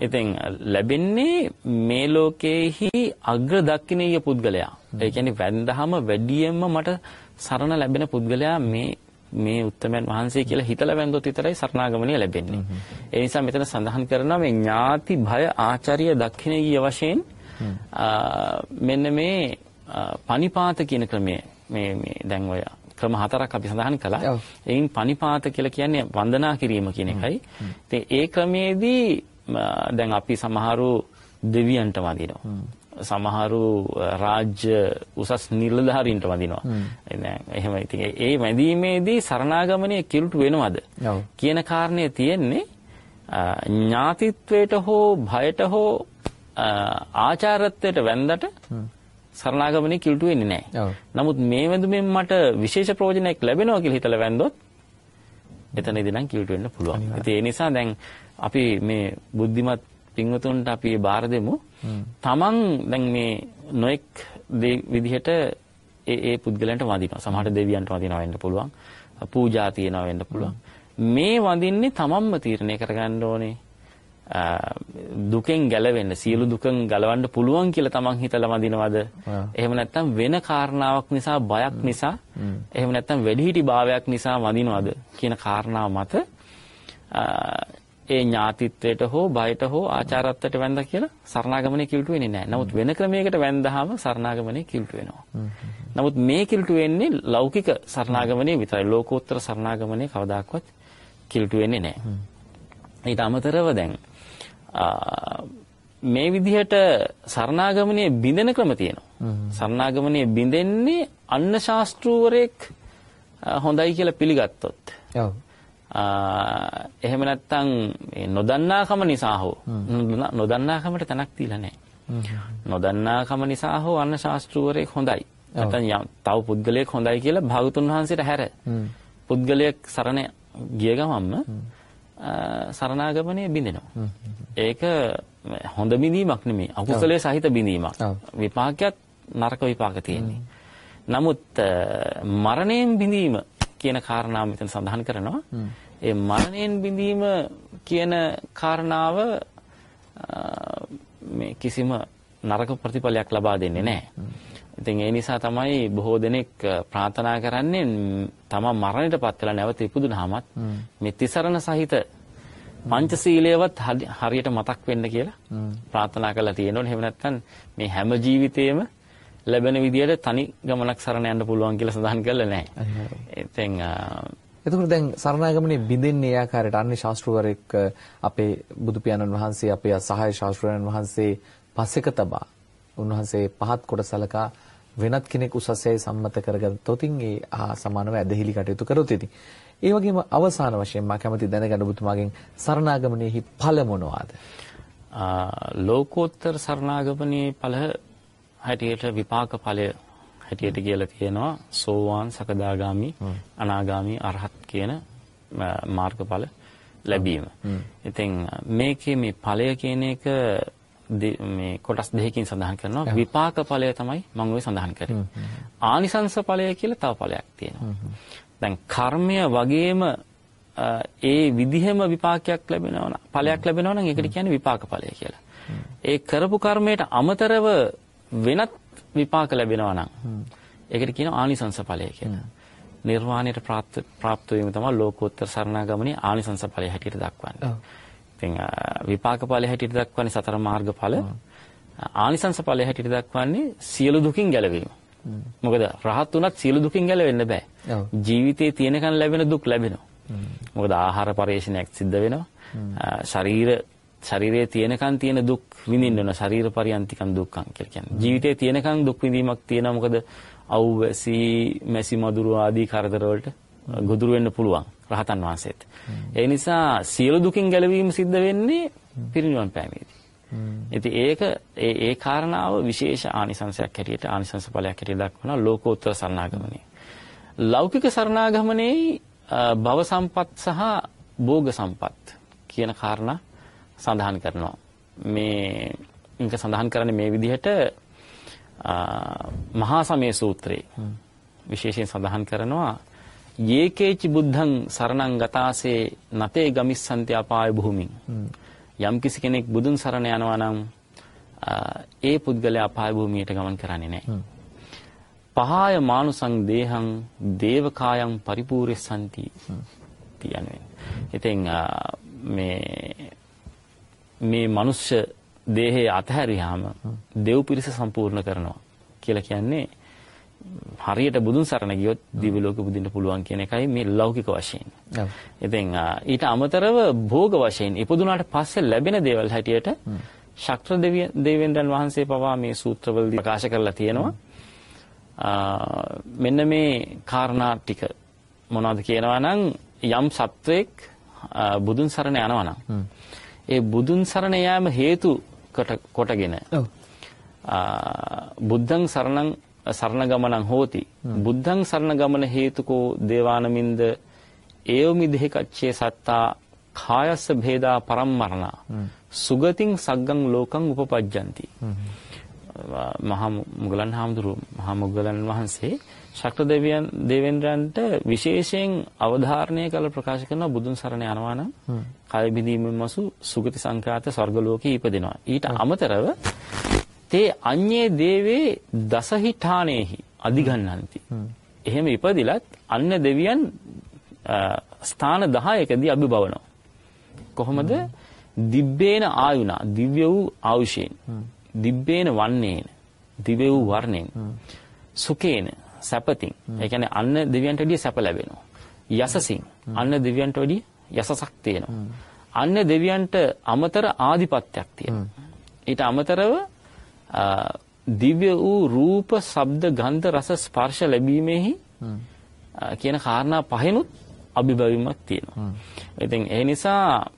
ඉතින් ලැබෙන්නේ මේ ලෝකයේහි අග්‍ර දක්ෂිනීය පුද්ගලයා. ඒ කියන්නේ වැන්දහම වැඩියෙන්ම මට සරණ ලැබෙන පුද්ගලයා මේ මේ උත්තමයන් වහන්සේ කියලා හිතලා වැන්දොත් විතරයි සරණාගමණය ලැබෙන්නේ. ඒ නිසා මෙතන සඳහන් කරනවා මේ ඥාති භය ආචාර්ය දක්ෂිනීය වශයෙන් මෙන්න මේ පනිපාත කියන ක්‍රමය මේ මේ දැන් ඔය ක්‍රම හතරක් අපි සඳහන් කළා. එයින් පනිපාත කියලා කියන්නේ වන්දනා කිරීම කියන එකයි. ඉතින් ඒ ක්‍රමයේදී දැන් අපි සමහරු දෙවියන්ට වඳිනවා. සමහරු රාජ්‍ය උසස් නිලධාරීන්ට වඳිනවා. දැන් එහෙම ඉතින් ඒ වැඳීමේදී සරණාගමනයේ කිලුට වෙනවද කියන කාරණේ තියෙන්නේ ඥාතිත්වයට හෝ භයට හෝ ආචාරත්වයට වැඳට සරණාගමනේ කිලුට වෙන්නේ නැහැ. නමුත් මේ වැඳුමෙන් මට විශේෂ ප්‍රයෝජනයක් ලැබෙනවා කියලා හිතලා වැඳොත් එතනදී නම් කිලුට වෙන්න පුළුවන්. ඉතින් ඒ නිසා දැන් අපි මේ බුද්ධිමත් පින්වතුන්ට අපි බාර දෙමු. තමන් දැන් මේ නොඑක් විදිහට ඒ ඒ පුද්ගලයන්ට වඳිනවා. සමහරට දෙවියන්ට වඳිනවා වෙන්න පුළුවන්. පූජා තියනවා වෙන්න පුළුවන්. මේ වඳින්නේ තමන්ම තීරණය කරගන්න ඕනේ. දුකෙන් ගැලවෙන්න සියලු දුකෙන් ගලවන්න පුළුවන් කියලා තමන් හිතලා වඳිනවද? එහෙම නැත්නම් වෙන කාරණාවක් නිසා බයක් නිසා එහෙම නැත්නම් වැඩිහිටි භාවයක් නිසා වඳිනවද කියන කාරණාව මත ඒ ඥාතිත්වයට හෝ බයට හෝ ආචාරත්වයට වැඳා කියලා සරණාගමනේ කිල්ටු වෙන්නේ නැහැ. නමුත් වෙන ක්‍රමයකට වැඳහම සරණාගමනේ කිල්ටු වෙනවා. නමුත් මේ කිල්ටු වෙන්නේ ලෞකික සරණාගමනේ විතරයි. ලෝකෝත්තර සරණාගමනේ කවදාකවත් කිල්ටු වෙන්නේ නැහැ. ඊට අමතරව දැන් මේ විදිහට සරණාගමනේ බිඳෙන ක්‍රම තියෙනවා. සරණාගමනේ බිඳෙන්නේ අන්න ශාස්ත්‍රූවරයෙක් හොඳයි කියලා පිළිගත්තොත්. එහෙම මේ නොදන්නාකම නිසා හෝ නොදන්නාකමට තැනක් තියලා නැහැ. නොදන්නාකම නිසා හෝ අන්න ශාස්ත්‍රූවරයෙක් හොඳයි. නැත්නම් තව පුද්ගලයෙක් හොඳයි කියලා භාගතුන් වහන්සේට හැර පුද්ගලයෙක් සරණ ගිය ගමන්ම සරණාගමනේ බිඳෙනවා. ඒක හොඳ බිඳීමක් නෙමෙයි. අකුසලයේ සහිත බිඳීමක්. විපාකයක් නරක විපාක තියෙන්නේ. නමුත් මරණයෙන් බිඳීම කියන කාරණාව මෙතන සඳහන් කරනවා. ඒ මරණයෙන් බිඳීම කියන කාරණාව මේ කිසිම නරක ප්‍රතිඵලයක් ලබා දෙන්නේ නැහැ. ඉතින් ඒ නිසා තමයි බොහෝ දෙනෙක් ප්‍රාර්ථනා කරන්නේ තමන් මරණයටපත් වෙලා නැවත ඉපදුනහමත් මේ තිසරණ සහිත පංචශීලයවත් හරියට මතක් වෙන්න කියලා ප්‍රාර්ථනා කරලා තියෙනවනේ. එහෙම නැත්නම් මේ හැම ජීවිතේම ලැබෙන විදියට තනි ගමනක් සරණ යන්න පුළුවන් කියලා සඳහන් කරලා නැහැ. ඉතින් එතකොට දැන් සරණාගමනේ බිඳෙන්නේ ආකාරයට අන්නේ ශාස්ත්‍රවරයෙක් අපේ බුදු පියාණන් වහන්සේ අපේ සහාය ශාස්ත්‍රඥයන් වහන්සේ පස්සෙක තබා උන්වහන්සේ පහත් කොට සලකා වෙනත් කෙනෙක් උසස්යයි සම්මත කරගත්තොත් ඒ ආ සමානව ඇදහිලි කටයුතු කරොත් ඉතින් ඒ වගේම අවසාන වශයෙන් මම කැමති දැනගන්න ඔබතුමාගෙන් සරණාගමනයේහි ඵල මොනවාද? ලෝකෝත්තර සරණාගමනයේ ඵල හැටියට විපාක ඵලය හැටියට කියලා තියෙනවා සෝවාන් සකදාගාමි අනාගාමි අරහත් කියන මාර්ගඵල ලැබීම. ඉතින් මේකේ මේ ඵලය කියන එක මේ කොටස් දෙකකින් සඳහන් කරනවා විපාක ඵලය තමයි මම ඔය සඳහන් කරේ. ආනිසංස ඵලය කියලා තව ඵලයක් තියෙනවා. දැන් කර්මය වගේම ඒ විදිහෙම විපාකයක් ලැබෙනවා නම් ඵලයක් ලැබෙනවා නම් ඒකට කියන්නේ විපාක ඵලය කියලා. ඒ කරපු කර්මයට අමතරව වෙනත් විපාක ලැබෙනවා නම් ඒකට කියනවා ආනිසංස ඵලය කියලා. නිර්වාණයට ප්‍රාප්ත වීම තමයි ලෝකෝත්තර සරණාගමනේ ආනිසංස ඵලය හැටියට දක්වන්නේ. ඉතින් විපාක ඵලය හැටියට දක්වන්නේ සතර මාර්ග ඵල. ආනිසංස ඵලය හැටියට දක්වන්නේ සියලු දුකින් ගැලවීම. මොකද රහත් උනත් සියලු දුකින් ගැලවෙන්න බෑ. ජීවිතේ තියෙනකන් ලැබෙන දුක් ලැබෙනවා. මොකද ආහාර පරිශ්‍රණයක් සිද්ධ වෙනවා. ශරීර ශරීරයේ තියෙනකන් තියෙන දුක් විඳින්න ඕන ශරීර පරියන්තිකම් දුක්ඛම් කියලා කියන්නේ. ජීවිතේ තියෙනකන් දුක් විඳීමක් තියෙනවා මොකද අවුවැසි මැසි මදුරු ආදී කරදර වලට ගොදුරු වෙන්න පුළුවන් රහතන් වහන්සේට. ඒ නිසා සියලු දුකින් ගැලවීම සිද්ධ වෙන්නේ පිරිනිවන් පෑමේදී. ඉතින් ඒක ඒ ඒ කාරණාව විශේෂ ආනිසංසයක් හැටියට ආනිසංස ඵලයක් හැටියට දක්වනවා ලෝකෝත්තර සරණාගමනේ. ලෞකික සරණාගමනේ භව සම්පත් සහ භෝග සම්පත් කියන කාරණා සඳහන් කරනවා. මේ ඉන්ක සඳහන් කරන්නේ මේ විදිහට මහා සමය සූත්‍රයේ විශේෂයෙන් සඳහන් කරනවා යේකේචි බුද්ධං සරණං ගතාසේ නතේ ගමිස්සන්ති අපාය භූමින් යම් කිසි කෙනෙක් බුදුන් සරණ යනවා නම් ඒ පුද්ගලයා අපාය භූමියට ගමන් කරන්නේ නැහැ. පහය මානුසං දේහං දේවකායං පරිපූර්යසanti කියන්නේ. ඉතින් මේ මේ මනුෂ්‍ය දේහය අතහැරියාම දෙව් පිරිස සම්පූර්ණ කරනවා කියලා කියන්නේ හරියට බුදුන් සරණ ගියොත් දිව්‍ය ලෝකෙ පුදින්න පුළුවන් කියන එකයි මේ ලෞකික වශයෙන්. ඔව්. ඉතින් ඊට අමතරව භෝග වශයෙන් ඉපදුනාට පස්සේ ලැබෙන දේවල් හැටියට ශක්‍ර දෙවියන් වහන්සේ පවා මේ සූත්‍රවලදී ප්‍රකාශ කරලා තියෙනවා. මෙන්න මේ කාරණා ටික මොනවද කියනවා නම් යම් සත්වයක් බුදුන් සරණ යනවා නම් ඒ බුදුන් සරණ යාම හේතු කොටගෙන බුද්ධං සරණං සරණ ගමනං හෝති බුද්ධං සරණ ගමන හේතුකෝ දේවානමින්ද ඒවමි දෙහිකච්චේ සත්තා කායස්ස භේදා පරම්මරණා. සුගතින් සග්ගං ලෝකං උපපජ්ජಂತಿ. මහා මුගලන් හාමුදුරුව මහා මුගලන් වහන්සේ ශක්‍ර දෙවියන් දේවෙන්ද්‍රයන්ට විශේෂයෙන් අවධාරණය කළ ප්‍රකාශ කරන බුදුන් සරණ යනවා නම් කය බිඳීමෙන් මසු සුගති සංඛ්‍යාත ස්වර්ග ලෝකේ ඉපදෙනවා. ඊට අමතරව තේ අඤ්ඤේ දේවේ දසහිඨානේහි අධිගන්නන්ති එහෙම ඉපදිලත් අන්න දෙවියන් ස්ථාන 10කදී අභිභවනවා. කොහොමද? දිබ්බේන ආයුනා දිව්‍ය වූ ආයුෂයෙන් දිබ්බේන වන්නේන දිව්‍ය වූ වර්ණයෙන් සුකේන සැපතින්. ඒ කියන්නේ අන්න දෙවියන්ට වැඩිය සැප ලැබෙනවා. යසසින්. අන්න දෙවියන්ට වැඩිය යසසක් තියෙනවා. අන්න දෙවියන්ට අමතර ආධිපත්‍යයක් තියෙනවා. ඊට අමතරව දිව්‍ය වූ රූප ශබ්ද ගන්ධ රස ස්පර්ශ ලැබීමේහි කියන කාරණා පහෙනුත් අභිභවීමක් තියෙනවා. ඉතින් ඒ නිසා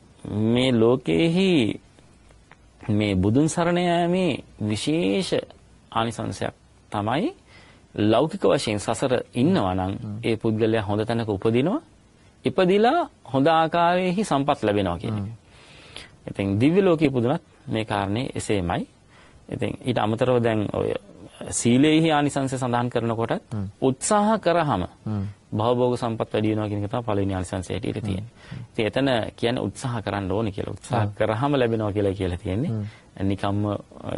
මේ ලෝකයේහි මේ බුදුන් සරණ යෑමේ විශේෂ ආනිසංශයක් තමයි ලෞකික වශයෙන් සසර ඉන්නවා නම් ඒ පුද්ගලයා හොඳ තැනක උපදිනවා ඉපදිලා හොඳ ආකාරයේහි සම්පත් ලැබෙනවා කියන එක. ඉතින් දිව්‍ය ලෝකයේ පුදුනත් මේ කාරණේ එසේමයි. ඉතින් ඊට අමතරව දැන් ඔය සීලේහි ආනිසංශය සඳහන් කරනකොට උත්සාහ කරාම භවභෝග සම්පත් වැඩි වෙනවා කියන එක තමයි පළවෙනි ආනිසංශය හැටියට තියෙන්නේ. ඉතින් එතන කියන්නේ උත්සාහ කරන්න ඕනේ කියලා. උත්සාහ කරාම ලැබෙනවා කියලා කියලා තියෙන්නේ. නිකම්ම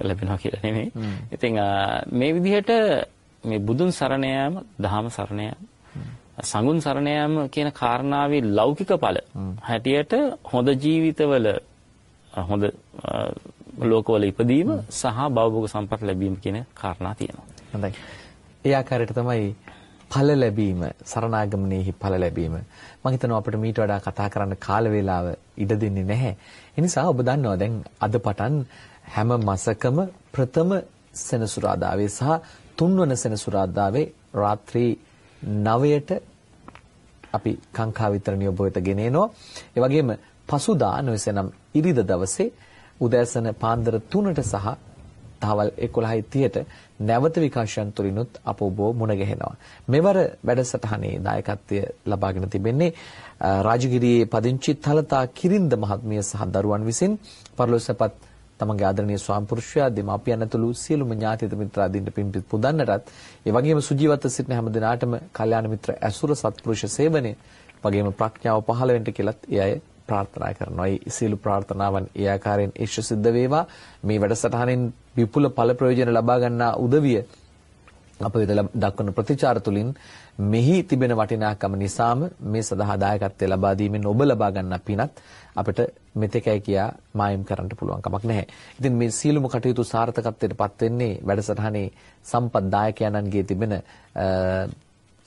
ලැබෙනවා කියලා නෙමෙයි. ඉතින් මේ විදිහට මේ බුදුන් සරණ යාම, දහම සරණ යාම, සංඝුන් සරණ යාම කියන කාරණාවේ ලෞකික ඵල හැටියට හොඳ ජීවිතවල හොඳ ලෝකවල ඉපදීම සහ භවභෝග සම්පත් ලැබීම කියන කාරණා තියෙනවා. හොඳයි. ඒ ආකාරයට තමයි ඵල ලැබීම සරණාගමනයේහි ඵල ලැබීම මම හිතනවා අපිට මීට වඩා කතා කරන්න කාල වේලාව ඉඩ දෙන්නේ නැහැ. ඒ නිසා ඔබ දන්නවා දැන් අද පටන් හැම මාසකම ප්‍රථම සෙනසුරාදාවේ සහ තුන්වන සෙනසුරාදාවේ රාත්‍රී 9ට අපි කාංකා විතරණිය ඔබ වෙත ගෙනෙනවා. ඒ වගේම පසුදා නොවසනම් ඉරිද දවසේ උදෑසන පාන්දර 3ට සහ දහවල් 11:30ට නැවත විකාශයන් තුලිනුත් අප ඔබ මුණ ගැහෙනවා. මෙවර වැඩසටහනේ දායකත්වය ලබාගෙන තිබෙන්නේ රාජගිරියේ පදිංචි තලතා කිරින්ද මහත්මිය සහ දරුවන් විසින් පරලොස්සපත් තමන්ගේ ආදරණීය ස්වාම පුරුෂයා දෙමාපියන් ඇතුළු සියලුම ඥාතිත මිත්‍රාදීන්ට පින්පිත් පුදන්නටත් ඒ වගේම සුජීවත්ව සිටින හැම දිනාටම කල්යාණ මිත්‍ර ඇසුර සත්පුරුෂ සේවනය වගේම ප්‍රඥාව පහළ වෙන්න කියලත් ඒ අය ප්‍රාර්ථනා කරනවා. ඒ සියලු ප්‍රාර්ථනාවන් ඒ ආකාරයෙන් ඉෂ්ට සිද්ධ වේවා. මේ වැඩසටහනෙන් විපුල ඵල ප්‍රයෝජන ලබා ගන්නා උදවිය අප වෙත දක්වන ප්‍රතිචාර තුලින් මෙහි තිබෙන වටිනාකම නිසාම මේ සදා දායකත්වය ලබා දීමෙන් ඔබ ලබා ගන්නා පිනත් අපිට මෙතෙකයි කියා මායම් කරන්න පුළුවන් කමක් නැහැ. ඉතින් මේ සීලුම කටයුතු සාර්ථකත්වයට පත් වෙන්නේ වැඩසටහනේ සම්පත් දායකයන්න්ගේ තිබෙන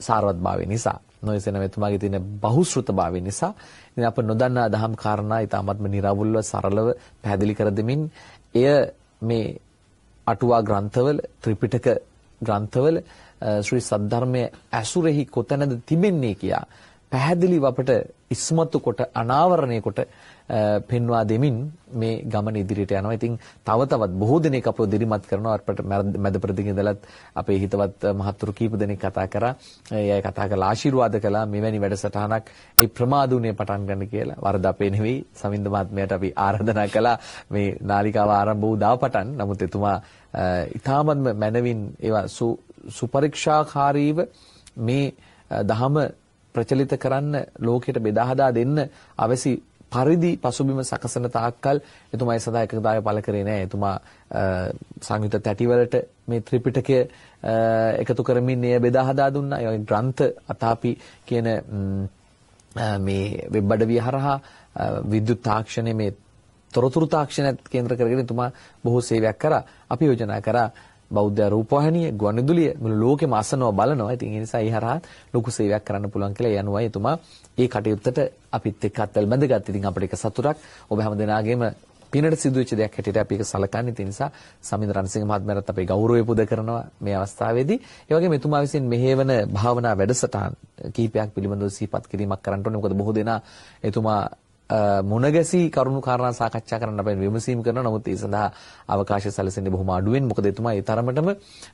සාරවත්භාවය නිසා. නොයසෙන මෙතුමාගේ තියෙන බහුශෘතභාවය නිසා. ඉතින් අප නොදන්නා දහම් කාරණා ඊටාත්ම නිර්වුල්ව සරලව පැහැදිලි කර දෙමින් එය මේ අටුවා ග්‍රන්ථවල ත්‍රිපිටක ග්‍රන්ථවල ශ්‍රී සද්ධර්මයේ ඇසුරෙහි කොතැනද තිබෙන්නේ කියා පැහැදිලිව අපට ඉස්මතු කොට අනාවරණය කොට පෙන්වා දෙමින් මේ ගමන ඉදිරියට යනවා. ඉතින් තව තවත් බොහෝ දෙනෙක් අපව දිරිමත් කරනවා. අපට මැද ප්‍රතිගින් ඉඳලත් අපේ හිතවත් මහත්තුරු කීප දෙනෙක් කතා කරා. ඒ අය කතා කරලා ආශිර්වාද කළා මෙවැනි වැඩසටහනක් ඒ ප්‍රමාදුනේ පටන් ගන්න කියලා. වරද අපේ නෙවෙයි සමින්ද මහත්මයාට අපි ආරාධනා කළා මේ නාලිකාව ආරම්භ වූ දාපටන්. නමුත් එතුමා ඊ타මත්ම මනවින් ඒවා සුපරීක්ෂාකාරීව මේ දහම ප්‍රචලිත කරන්න ලෝකෙට බෙදා හදා දෙන්න අවසි පරිදි පසුබිම සකසන තාක්කල් එතුමා ඒ සඳහා එකඟතාවය පළ කරේ නැහැ. එතුමා සංයුත තැටිවලට මේ ත්‍රිපිටකය එකතු කරමින් එය බෙදා හදා දුන්නා. ඒ ග්‍රන්ථ අතාපි කියන මේ වෙබ් අඩවිය හරහා විද්‍යුත් තාක්ෂණයේ මේ තොරතුරු තාක්ෂණයත් කේන්ද්‍ර කරගෙන එතුමා බොහෝ සේවයක් කරා. අපි යෝජනා කරා බෞද්ධ රූපවාහිනිය ගුවන්විදුලිය මුළු ලෝකෙම අසනවා බලනවා. ඉතින් ඒ නිසා ඒ හරහා ලොකු සේවයක් කරන්න පුළුවන් කියලා ඒ අනුවයි එතුමා ඒ කටයුත්තට අපිත් එක්ක අත්වල බැඳගත්. ඉතින් අපිට ඒක සතුටක්. ඔබ හැම දෙනාගේම පිනට සිදුවෙච්ච දෙයක් හැටියට අපි ඒක සලකන්නේ. ඒ නිසා සමිඳ රණසිංහ මහත්මයාට අපේ ගෞරවය පුද කරනවා මේ අවස්ථාවේදී. ඒ වගේම එතුමා විසින් මෙහෙවන භාවනා වැඩසටහන් කීපයක් පිළිබඳව සිහිපත් කිරීමක් කරන්න ඕනේ. මොකද බොහෝ දෙනා එතුමා මුණගැසී කරුණු කාරණා සාකච්ඡා කරන්න අපේ විමසීම් කරනවා. නමුත් ඒ සඳහා අවකාශය සැලසෙන්නේ බොහොම අඩුවෙන්. මොකද එතුමා ඒ තරමටම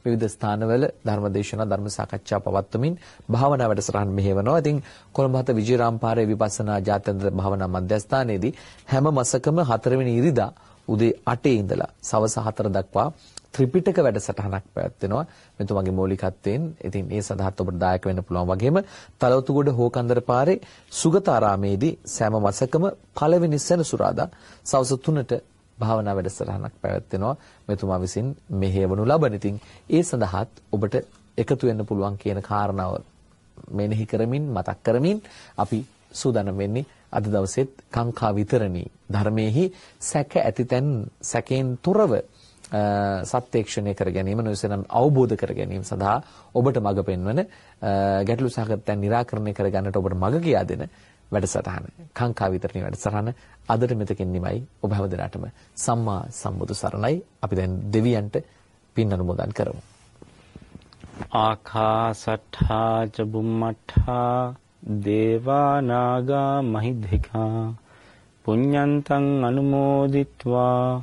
විවිධ ස්ථානවල ධර්මදේශනා ධර්ම සාකච්ඡා පවත්වමින් භාවනා වැඩසටහන් මෙහෙවනවා. ඉතින් කොළඹ හත විජේරාම්පාරේ විපස්සනා ජාත්‍යන්තර භාවනා මධ්‍යස්ථානයේදී හැම මාසකම 4 වෙනි ඉරිදා උදේ 8 ඉඳලා සවස 4 දක්වා ත්‍රිපිටක වැඩසටහනක් පැවැත්වෙනවා මෙතුමාගේ මූලිකත්වයෙන්. ඉතින් ඒ සඳහාත් ඔබට දායක වෙන්න පුළුවන් වගේම තලවතුගොඩ හෝකන්දර පාරේ සුගතාරාමේදී සෑම මාසකම පළවෙනි සෙනසුරාදා සවස් 3ට භාවනා වැඩසටහනක් පැවැත්වෙනවා. මෙතුමා විසින් මෙහෙයවනු ලබන. ඉතින් ඒ සඳහාත් ඔබට එකතු වෙන්න පුළුවන් කියන කාරණාව මෙනෙහි කරමින් මතක් කරමින් අපි සූදානම් වෙන්නේ අද දවසෙත් කාංකා විතරණී ධර්මයේහි සැක ඇතිතැන් සැකෙන් තොරව සත්‍යක්ෂණය කර ගැනීම නොවේසනම් අවබෝධ කර ගැනීම සඳහා ඔබට මඟ පෙන්වන ගැටලු සහගත නිරාකරණය කර ගන්නට ඔබට මඟ කියා දෙන වැඩසටහන. කාංකා විතරණි වැඩසටහන. අදට මෙතකින් නිමයි. ඔබ හැමදෙනාටම සම්මා සම්බුදු සරණයි. අපි දැන් දෙවියන්ට පින් අනුමෝදන් කරමු. ආකාසට්ඨා ච බුම්මට්ඨා දේවා නාග මහිද්దికා පුඤ්ඤන්තං අනුමෝදිත්වා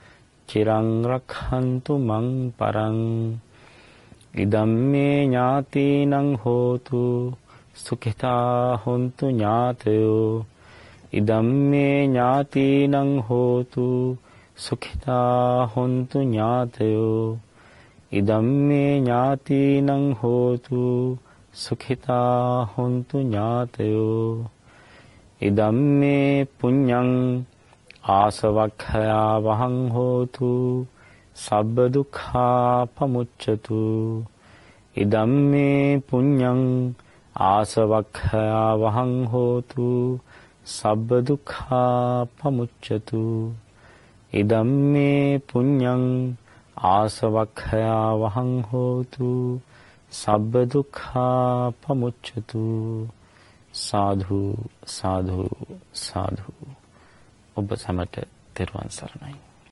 චිරං රක්ඛන්තු මං පරං ඉදම්මේ ඥාතීනං හෝතු සුඛිතා හොන්තු ඥාතයෝ ඉදම්මේ ඥාතීනං හෝතු සුඛිතා හොන්තු ඥාතයෝ ඉදම්මේ ඥාතීනං හෝතු සුඛිතා හොන්තු ඥාතයෝ ඉදම්මේ පුඤ්ඤං ආසවක්ඛයා වහං හෝතු සබ්බ දුක්ඛා පමුච්ඡතු ඉදම්මේ පුඤ්ඤං ආසවක්ඛයා වහං හෝතු සබ්බ දුක්ඛා පමුච්ඡතු ඉදම්මේ පුඤ්ඤං ආසවක්ඛයා වහං හෝතු සබ්බ දුක්ඛා පමුච්ඡතු සාධු සාධු සාධු. ඔබ සමට තෙරුවන් සරණයි.